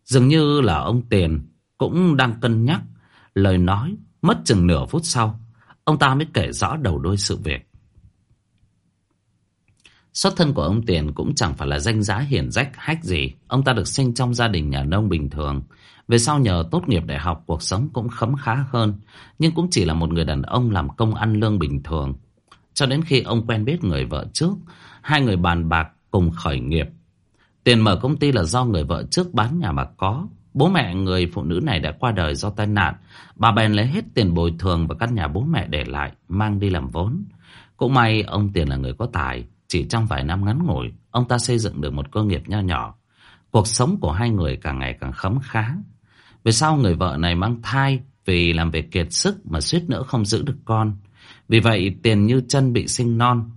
Dường như là ông Tiền cũng đang cân nhắc lời nói. Mất chừng nửa phút sau, ông ta mới kể rõ đầu đuôi sự việc. Xuất thân của ông Tiền cũng chẳng phải là danh giá hiển rách hách gì. Ông ta được sinh trong gia đình nhà nông bình thường. Về sau nhờ tốt nghiệp đại học cuộc sống cũng khấm khá hơn. Nhưng cũng chỉ là một người đàn ông làm công ăn lương bình thường. Cho đến khi ông quen biết người vợ trước, hai người bàn bạc cùng khởi nghiệp. Tiền mở công ty là do người vợ trước bán nhà mà có. Bố mẹ người phụ nữ này đã qua đời do tai nạn. Bà bèn lấy hết tiền bồi thường và căn nhà bố mẹ để lại, mang đi làm vốn. Cũng may ông Tiền là người có tài. Chỉ trong vài năm ngắn ngủi, ông ta xây dựng được một cơ nghiệp nho nhỏ. Cuộc sống của hai người càng ngày càng khấm khá. Về sau người vợ này mang thai vì làm việc kiệt sức mà suýt nữa không giữ được con. Vì vậy tiền như chân bị sinh non.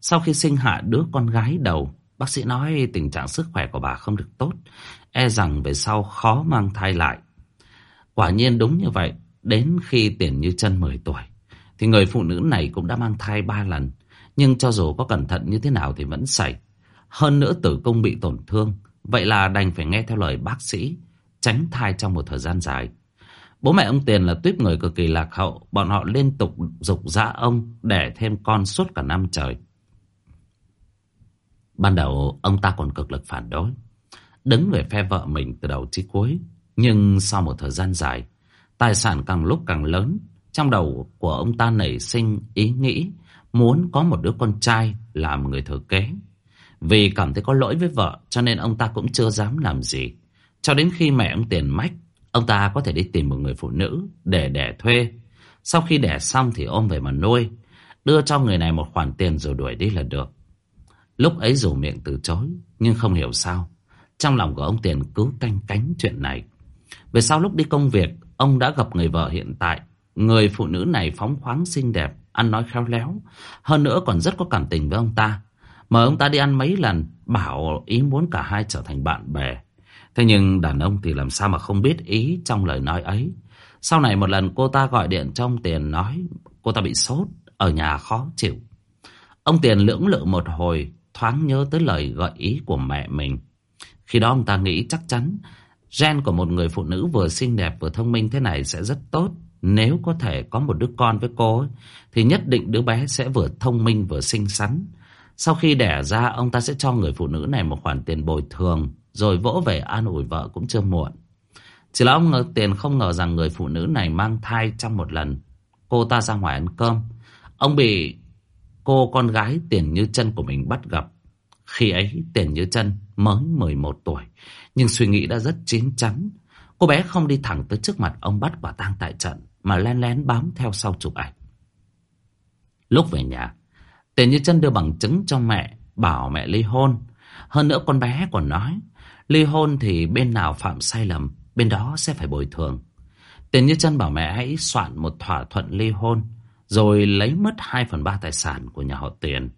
Sau khi sinh hạ đứa con gái đầu, bác sĩ nói tình trạng sức khỏe của bà không được tốt. E rằng về sau khó mang thai lại. Quả nhiên đúng như vậy. Đến khi tiền như chân 10 tuổi, thì người phụ nữ này cũng đã mang thai ba lần. Nhưng cho dù có cẩn thận như thế nào thì vẫn xảy. Hơn nữa tử cung bị tổn thương. Vậy là đành phải nghe theo lời bác sĩ, tránh thai trong một thời gian dài. Bố mẹ ông Tiền là tuyếp người cực kỳ lạc hậu. Bọn họ liên tục dục dã ông để thêm con suốt cả năm trời. Ban đầu ông ta còn cực lực phản đối. Đứng về phe vợ mình từ đầu chí cuối. Nhưng sau một thời gian dài, tài sản càng lúc càng lớn. Trong đầu của ông ta nảy sinh ý nghĩ muốn có một đứa con trai làm người thừa kế. Vì cảm thấy có lỗi với vợ cho nên ông ta cũng chưa dám làm gì. Cho đến khi mẹ ông tiền mách, ông ta có thể đi tìm một người phụ nữ để đẻ thuê. Sau khi đẻ xong thì ôm về mà nuôi, đưa cho người này một khoản tiền rồi đuổi đi là được. Lúc ấy dù miệng từ chối, nhưng không hiểu sao. Trong lòng của ông Tiền cứ canh cánh chuyện này. Về sau lúc đi công việc, ông đã gặp người vợ hiện tại. Người phụ nữ này phóng khoáng xinh đẹp, ăn nói khéo léo. Hơn nữa còn rất có cảm tình với ông ta. Mời ông ta đi ăn mấy lần, bảo ý muốn cả hai trở thành bạn bè. Thế nhưng đàn ông thì làm sao mà không biết ý trong lời nói ấy. Sau này một lần cô ta gọi điện trong Tiền nói cô ta bị sốt, ở nhà khó chịu. Ông Tiền lưỡng lự một hồi, thoáng nhớ tới lời gợi ý của mẹ mình. Khi đó ông ta nghĩ chắc chắn gen của một người phụ nữ vừa xinh đẹp vừa thông minh thế này sẽ rất tốt. Nếu có thể có một đứa con với cô ấy, thì nhất định đứa bé sẽ vừa thông minh vừa xinh xắn. Sau khi đẻ ra, ông ta sẽ cho người phụ nữ này một khoản tiền bồi thường, rồi vỗ về an ủi vợ cũng chưa muộn. Chỉ là ông ngờ tiền không ngờ rằng người phụ nữ này mang thai trong một lần. Cô ta ra ngoài ăn cơm. Ông bị cô con gái tiền như chân của mình bắt gặp. Khi ấy tiền như chân mới 11 tuổi, nhưng suy nghĩ đã rất chín chắn. Cô bé không đi thẳng tới trước mặt ông bắt quả tang tại trận, mà len lén bám theo sau chụp ảnh. Lúc về nhà, tiền như chân đưa bằng chứng cho mẹ, bảo mẹ ly hôn. Hơn nữa con bé còn nói, ly hôn thì bên nào phạm sai lầm, bên đó sẽ phải bồi thường. Tiền như chân bảo mẹ hãy soạn một thỏa thuận ly hôn, rồi lấy mất 2 phần 3 tài sản của nhà họ tiền.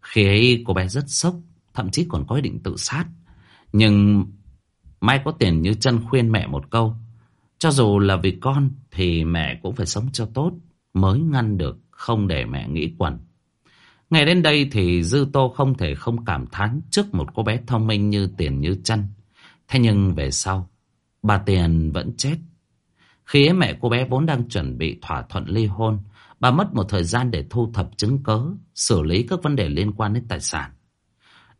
Khi ấy cô bé rất sốc, thậm chí còn có ý định tự sát. Nhưng may có tiền như chân khuyên mẹ một câu. Cho dù là vì con thì mẹ cũng phải sống cho tốt mới ngăn được không để mẹ nghĩ quẩn. Ngày đến đây thì Dư Tô không thể không cảm thán trước một cô bé thông minh như tiền như chân. Thế nhưng về sau, bà Tiền vẫn chết. Khi ấy mẹ cô bé vốn đang chuẩn bị thỏa thuận ly hôn, bà mất một thời gian để thu thập chứng cớ, xử lý các vấn đề liên quan đến tài sản.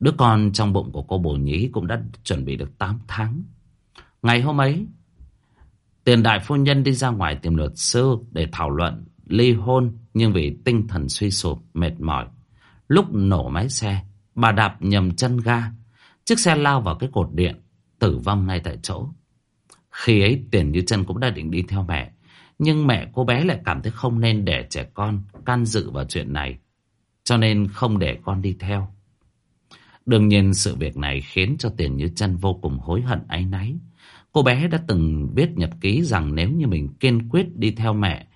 Đứa con trong bụng của cô bồ nhí cũng đã chuẩn bị được 8 tháng. Ngày hôm ấy, Tiền đại phu nhân đi ra ngoài tìm luật sư để thảo luận ly hôn nhưng vì tinh thần suy sụp, mệt mỏi. Lúc nổ máy xe, bà đạp nhầm chân ga. Chiếc xe lao vào cái cột điện, tử vong ngay tại chỗ. Khi ấy tiền như chân cũng đã định đi theo mẹ. Nhưng mẹ cô bé lại cảm thấy không nên để trẻ con can dự vào chuyện này. Cho nên không để con đi theo. Đương nhiên sự việc này khiến cho tiền như chân vô cùng hối hận áy náy. Cô bé đã từng viết nhật ký rằng nếu như mình kiên quyết đi theo mẹ,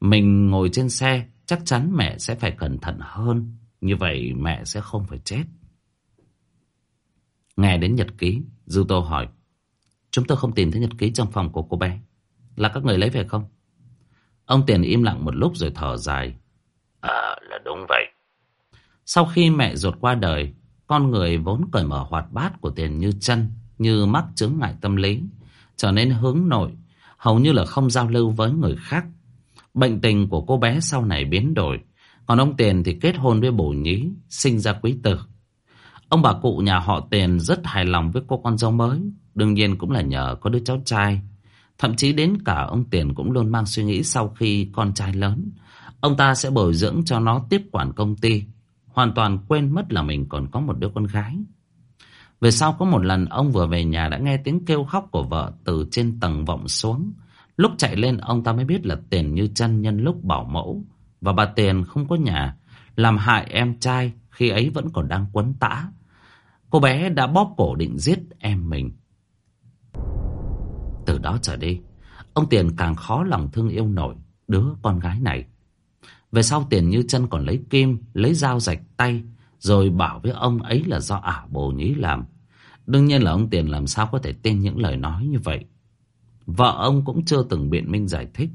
mình ngồi trên xe, chắc chắn mẹ sẽ phải cẩn thận hơn. Như vậy mẹ sẽ không phải chết. Nghe đến nhật ký, Dư Tô hỏi, chúng tôi không tìm thấy nhật ký trong phòng của cô bé. Là các người lấy về không? Ông Tiền im lặng một lúc rồi thở dài. À, là đúng vậy. Sau khi mẹ ruột qua đời, con người vốn cởi mở hoạt bát của Tiền như chân, như mắc chứng ngại tâm lý, trở nên hướng nội, hầu như là không giao lưu với người khác. Bệnh tình của cô bé sau này biến đổi, còn ông Tiền thì kết hôn với bổ nhí, sinh ra quý tử. Ông bà cụ nhà họ Tiền rất hài lòng với cô con dâu mới, đương nhiên cũng là nhờ có đứa cháu trai. Thậm chí đến cả ông Tiền cũng luôn mang suy nghĩ sau khi con trai lớn, ông ta sẽ bồi dưỡng cho nó tiếp quản công ty, hoàn toàn quên mất là mình còn có một đứa con gái. Về sau có một lần ông vừa về nhà đã nghe tiếng kêu khóc của vợ từ trên tầng vọng xuống. Lúc chạy lên ông ta mới biết là Tiền như chân nhân lúc bảo mẫu và bà Tiền không có nhà, làm hại em trai khi ấy vẫn còn đang quấn tã. Cô bé đã bóp cổ định giết em mình. Từ đó trở đi, ông Tiền càng khó lòng thương yêu nổi đứa con gái này. Về sau Tiền như chân còn lấy kim, lấy dao rạch tay, rồi bảo với ông ấy là do ả bồ nhí làm. Đương nhiên là ông Tiền làm sao có thể tin những lời nói như vậy. Vợ ông cũng chưa từng biện minh giải thích,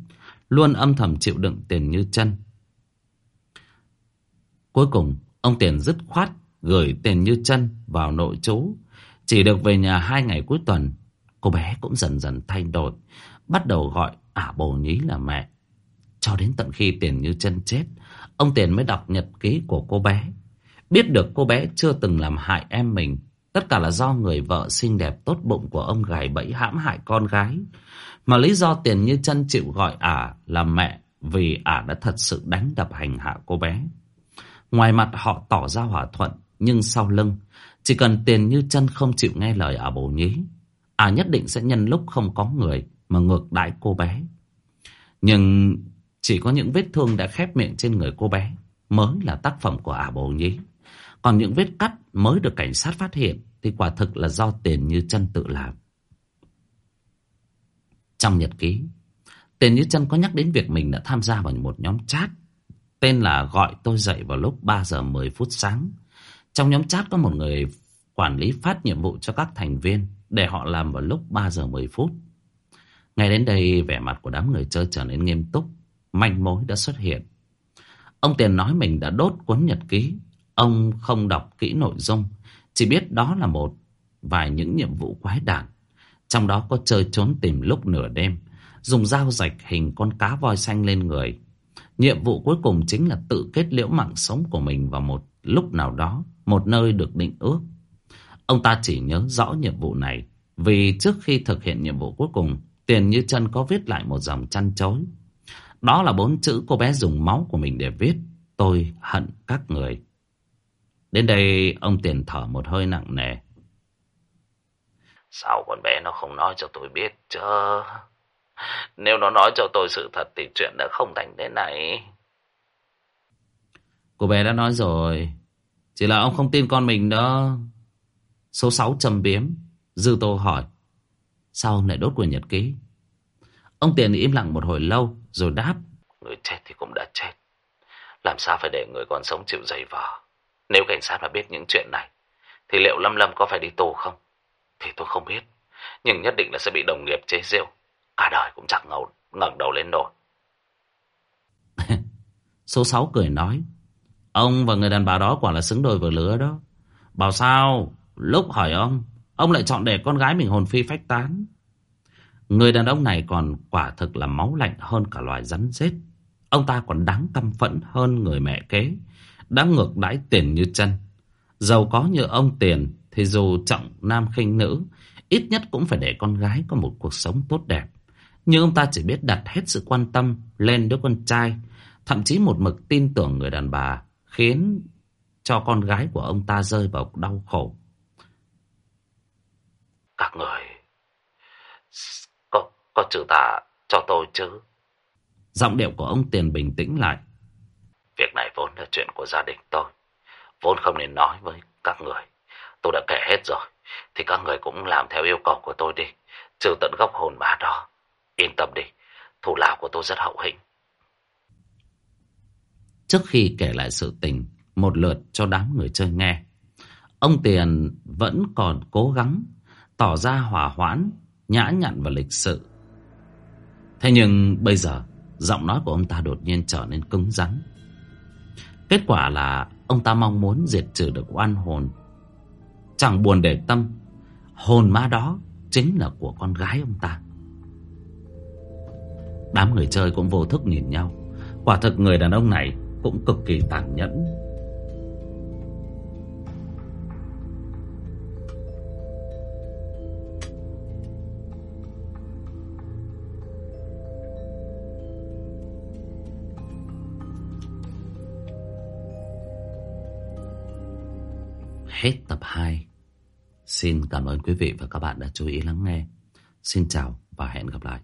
luôn âm thầm chịu đựng Tiền như chân. Cuối cùng, ông Tiền dứt khoát gửi Tiền như chân vào nội trú. Chỉ được về nhà hai ngày cuối tuần, cô bé cũng dần dần thay đổi, bắt đầu gọi ả bồ nhí là mẹ. Cho đến tận khi Tiền như chân chết, ông Tiền mới đọc nhật ký của cô bé. Biết được cô bé chưa từng làm hại em mình, tất cả là do người vợ xinh đẹp tốt bụng của ông gài bẫy hãm hại con gái. Mà lý do Tiền như chân chịu gọi ả là mẹ vì ả đã thật sự đánh đập hành hạ cô bé. Ngoài mặt họ tỏ ra hòa thuận, nhưng sau lưng, chỉ cần tiền như chân không chịu nghe lời ả bồ nhí, ả nhất định sẽ nhân lúc không có người mà ngược đãi cô bé. Nhưng chỉ có những vết thương đã khép miệng trên người cô bé mới là tác phẩm của ả bồ nhí. Còn những vết cắt mới được cảnh sát phát hiện thì quả thực là do tiền như chân tự làm. Trong nhật ký, tiền như chân có nhắc đến việc mình đã tham gia vào một nhóm chat tên là gọi tôi dậy vào lúc 3 giờ 10 phút sáng. Trong nhóm chat có một người quản lý phát nhiệm vụ cho các thành viên để họ làm vào lúc 3 giờ 10 phút. Ngay đến đây vẻ mặt của đám người chơi trở nên nghiêm túc, manh mối đã xuất hiện. Ông Tiền nói mình đã đốt cuốn nhật ký, ông không đọc kỹ nội dung, chỉ biết đó là một vài những nhiệm vụ quái đản. Trong đó có chơi trốn tìm lúc nửa đêm, dùng dao rạch hình con cá voi xanh lên người, Nhiệm vụ cuối cùng chính là tự kết liễu mạng sống của mình vào một lúc nào đó, một nơi được định ước. Ông ta chỉ nhớ rõ nhiệm vụ này, vì trước khi thực hiện nhiệm vụ cuối cùng, Tiền Như chân có viết lại một dòng chăn chối. Đó là bốn chữ cô bé dùng máu của mình để viết, tôi hận các người. Đến đây ông Tiền thở một hơi nặng nề. Sao con bé nó không nói cho tôi biết chứ? Nếu nó nói cho tôi sự thật thì chuyện đã không thành thế này. Cô bé đã nói rồi. Chỉ là ông không tin con mình đó. Số 6 trầm biếm. Dư Tô hỏi. Sao ông lại đốt quyển nhật ký? Ông Tiền im lặng một hồi lâu rồi đáp. Người chết thì cũng đã chết. Làm sao phải để người còn sống chịu dày vò? Nếu cảnh sát mà biết những chuyện này thì liệu Lâm Lâm có phải đi tù không? Thì tôi không biết. Nhưng nhất định là sẽ bị đồng nghiệp chế giễu cả đời cũng chẳng ngầu, ngẩng đầu lên nổi. Số 6 cười nói, ông và người đàn bà đó quả là xứng đôi vừa lứa đó. Bảo sao, lúc hỏi ông, ông lại chọn để con gái mình hồn phi phách tán. Người đàn ông này còn quả thực là máu lạnh hơn cả loài rắn rết. Ông ta còn đáng căm phẫn hơn người mẹ kế, đã ngược đãi tiền như chân. Giàu có như ông tiền thì dù trọng nam khinh nữ, ít nhất cũng phải để con gái có một cuộc sống tốt đẹp. Nhưng ông ta chỉ biết đặt hết sự quan tâm lên đứa con trai. Thậm chí một mực tin tưởng người đàn bà khiến cho con gái của ông ta rơi vào đau khổ. Các người có, có chữ tả cho tôi chứ? Giọng điệu của ông Tiền bình tĩnh lại. Việc này vốn là chuyện của gia đình tôi. Vốn không nên nói với các người. Tôi đã kể hết rồi. Thì các người cũng làm theo yêu cầu của tôi đi. Trừ tận gốc hồn ma đó. Yên tâm đi. Thủ lao của tôi rất hậu hĩnh. Trước khi kể lại sự tình một lượt cho đám người chơi nghe, ông Tiền vẫn còn cố gắng tỏ ra hòa hoãn, nhã nhặn và lịch sự. Thế nhưng bây giờ, giọng nói của ông ta đột nhiên trở nên cứng rắn. Kết quả là ông ta mong muốn diệt trừ được oan hồn. Chẳng buồn để tâm, hồn ma đó chính là của con gái ông ta. Đám người chơi cũng vô thức nhìn nhau. Quả thực người đàn ông này cũng cực kỳ tàn nhẫn. Hết tập 2. Xin cảm ơn quý vị và các bạn đã chú ý lắng nghe. Xin chào và hẹn gặp lại.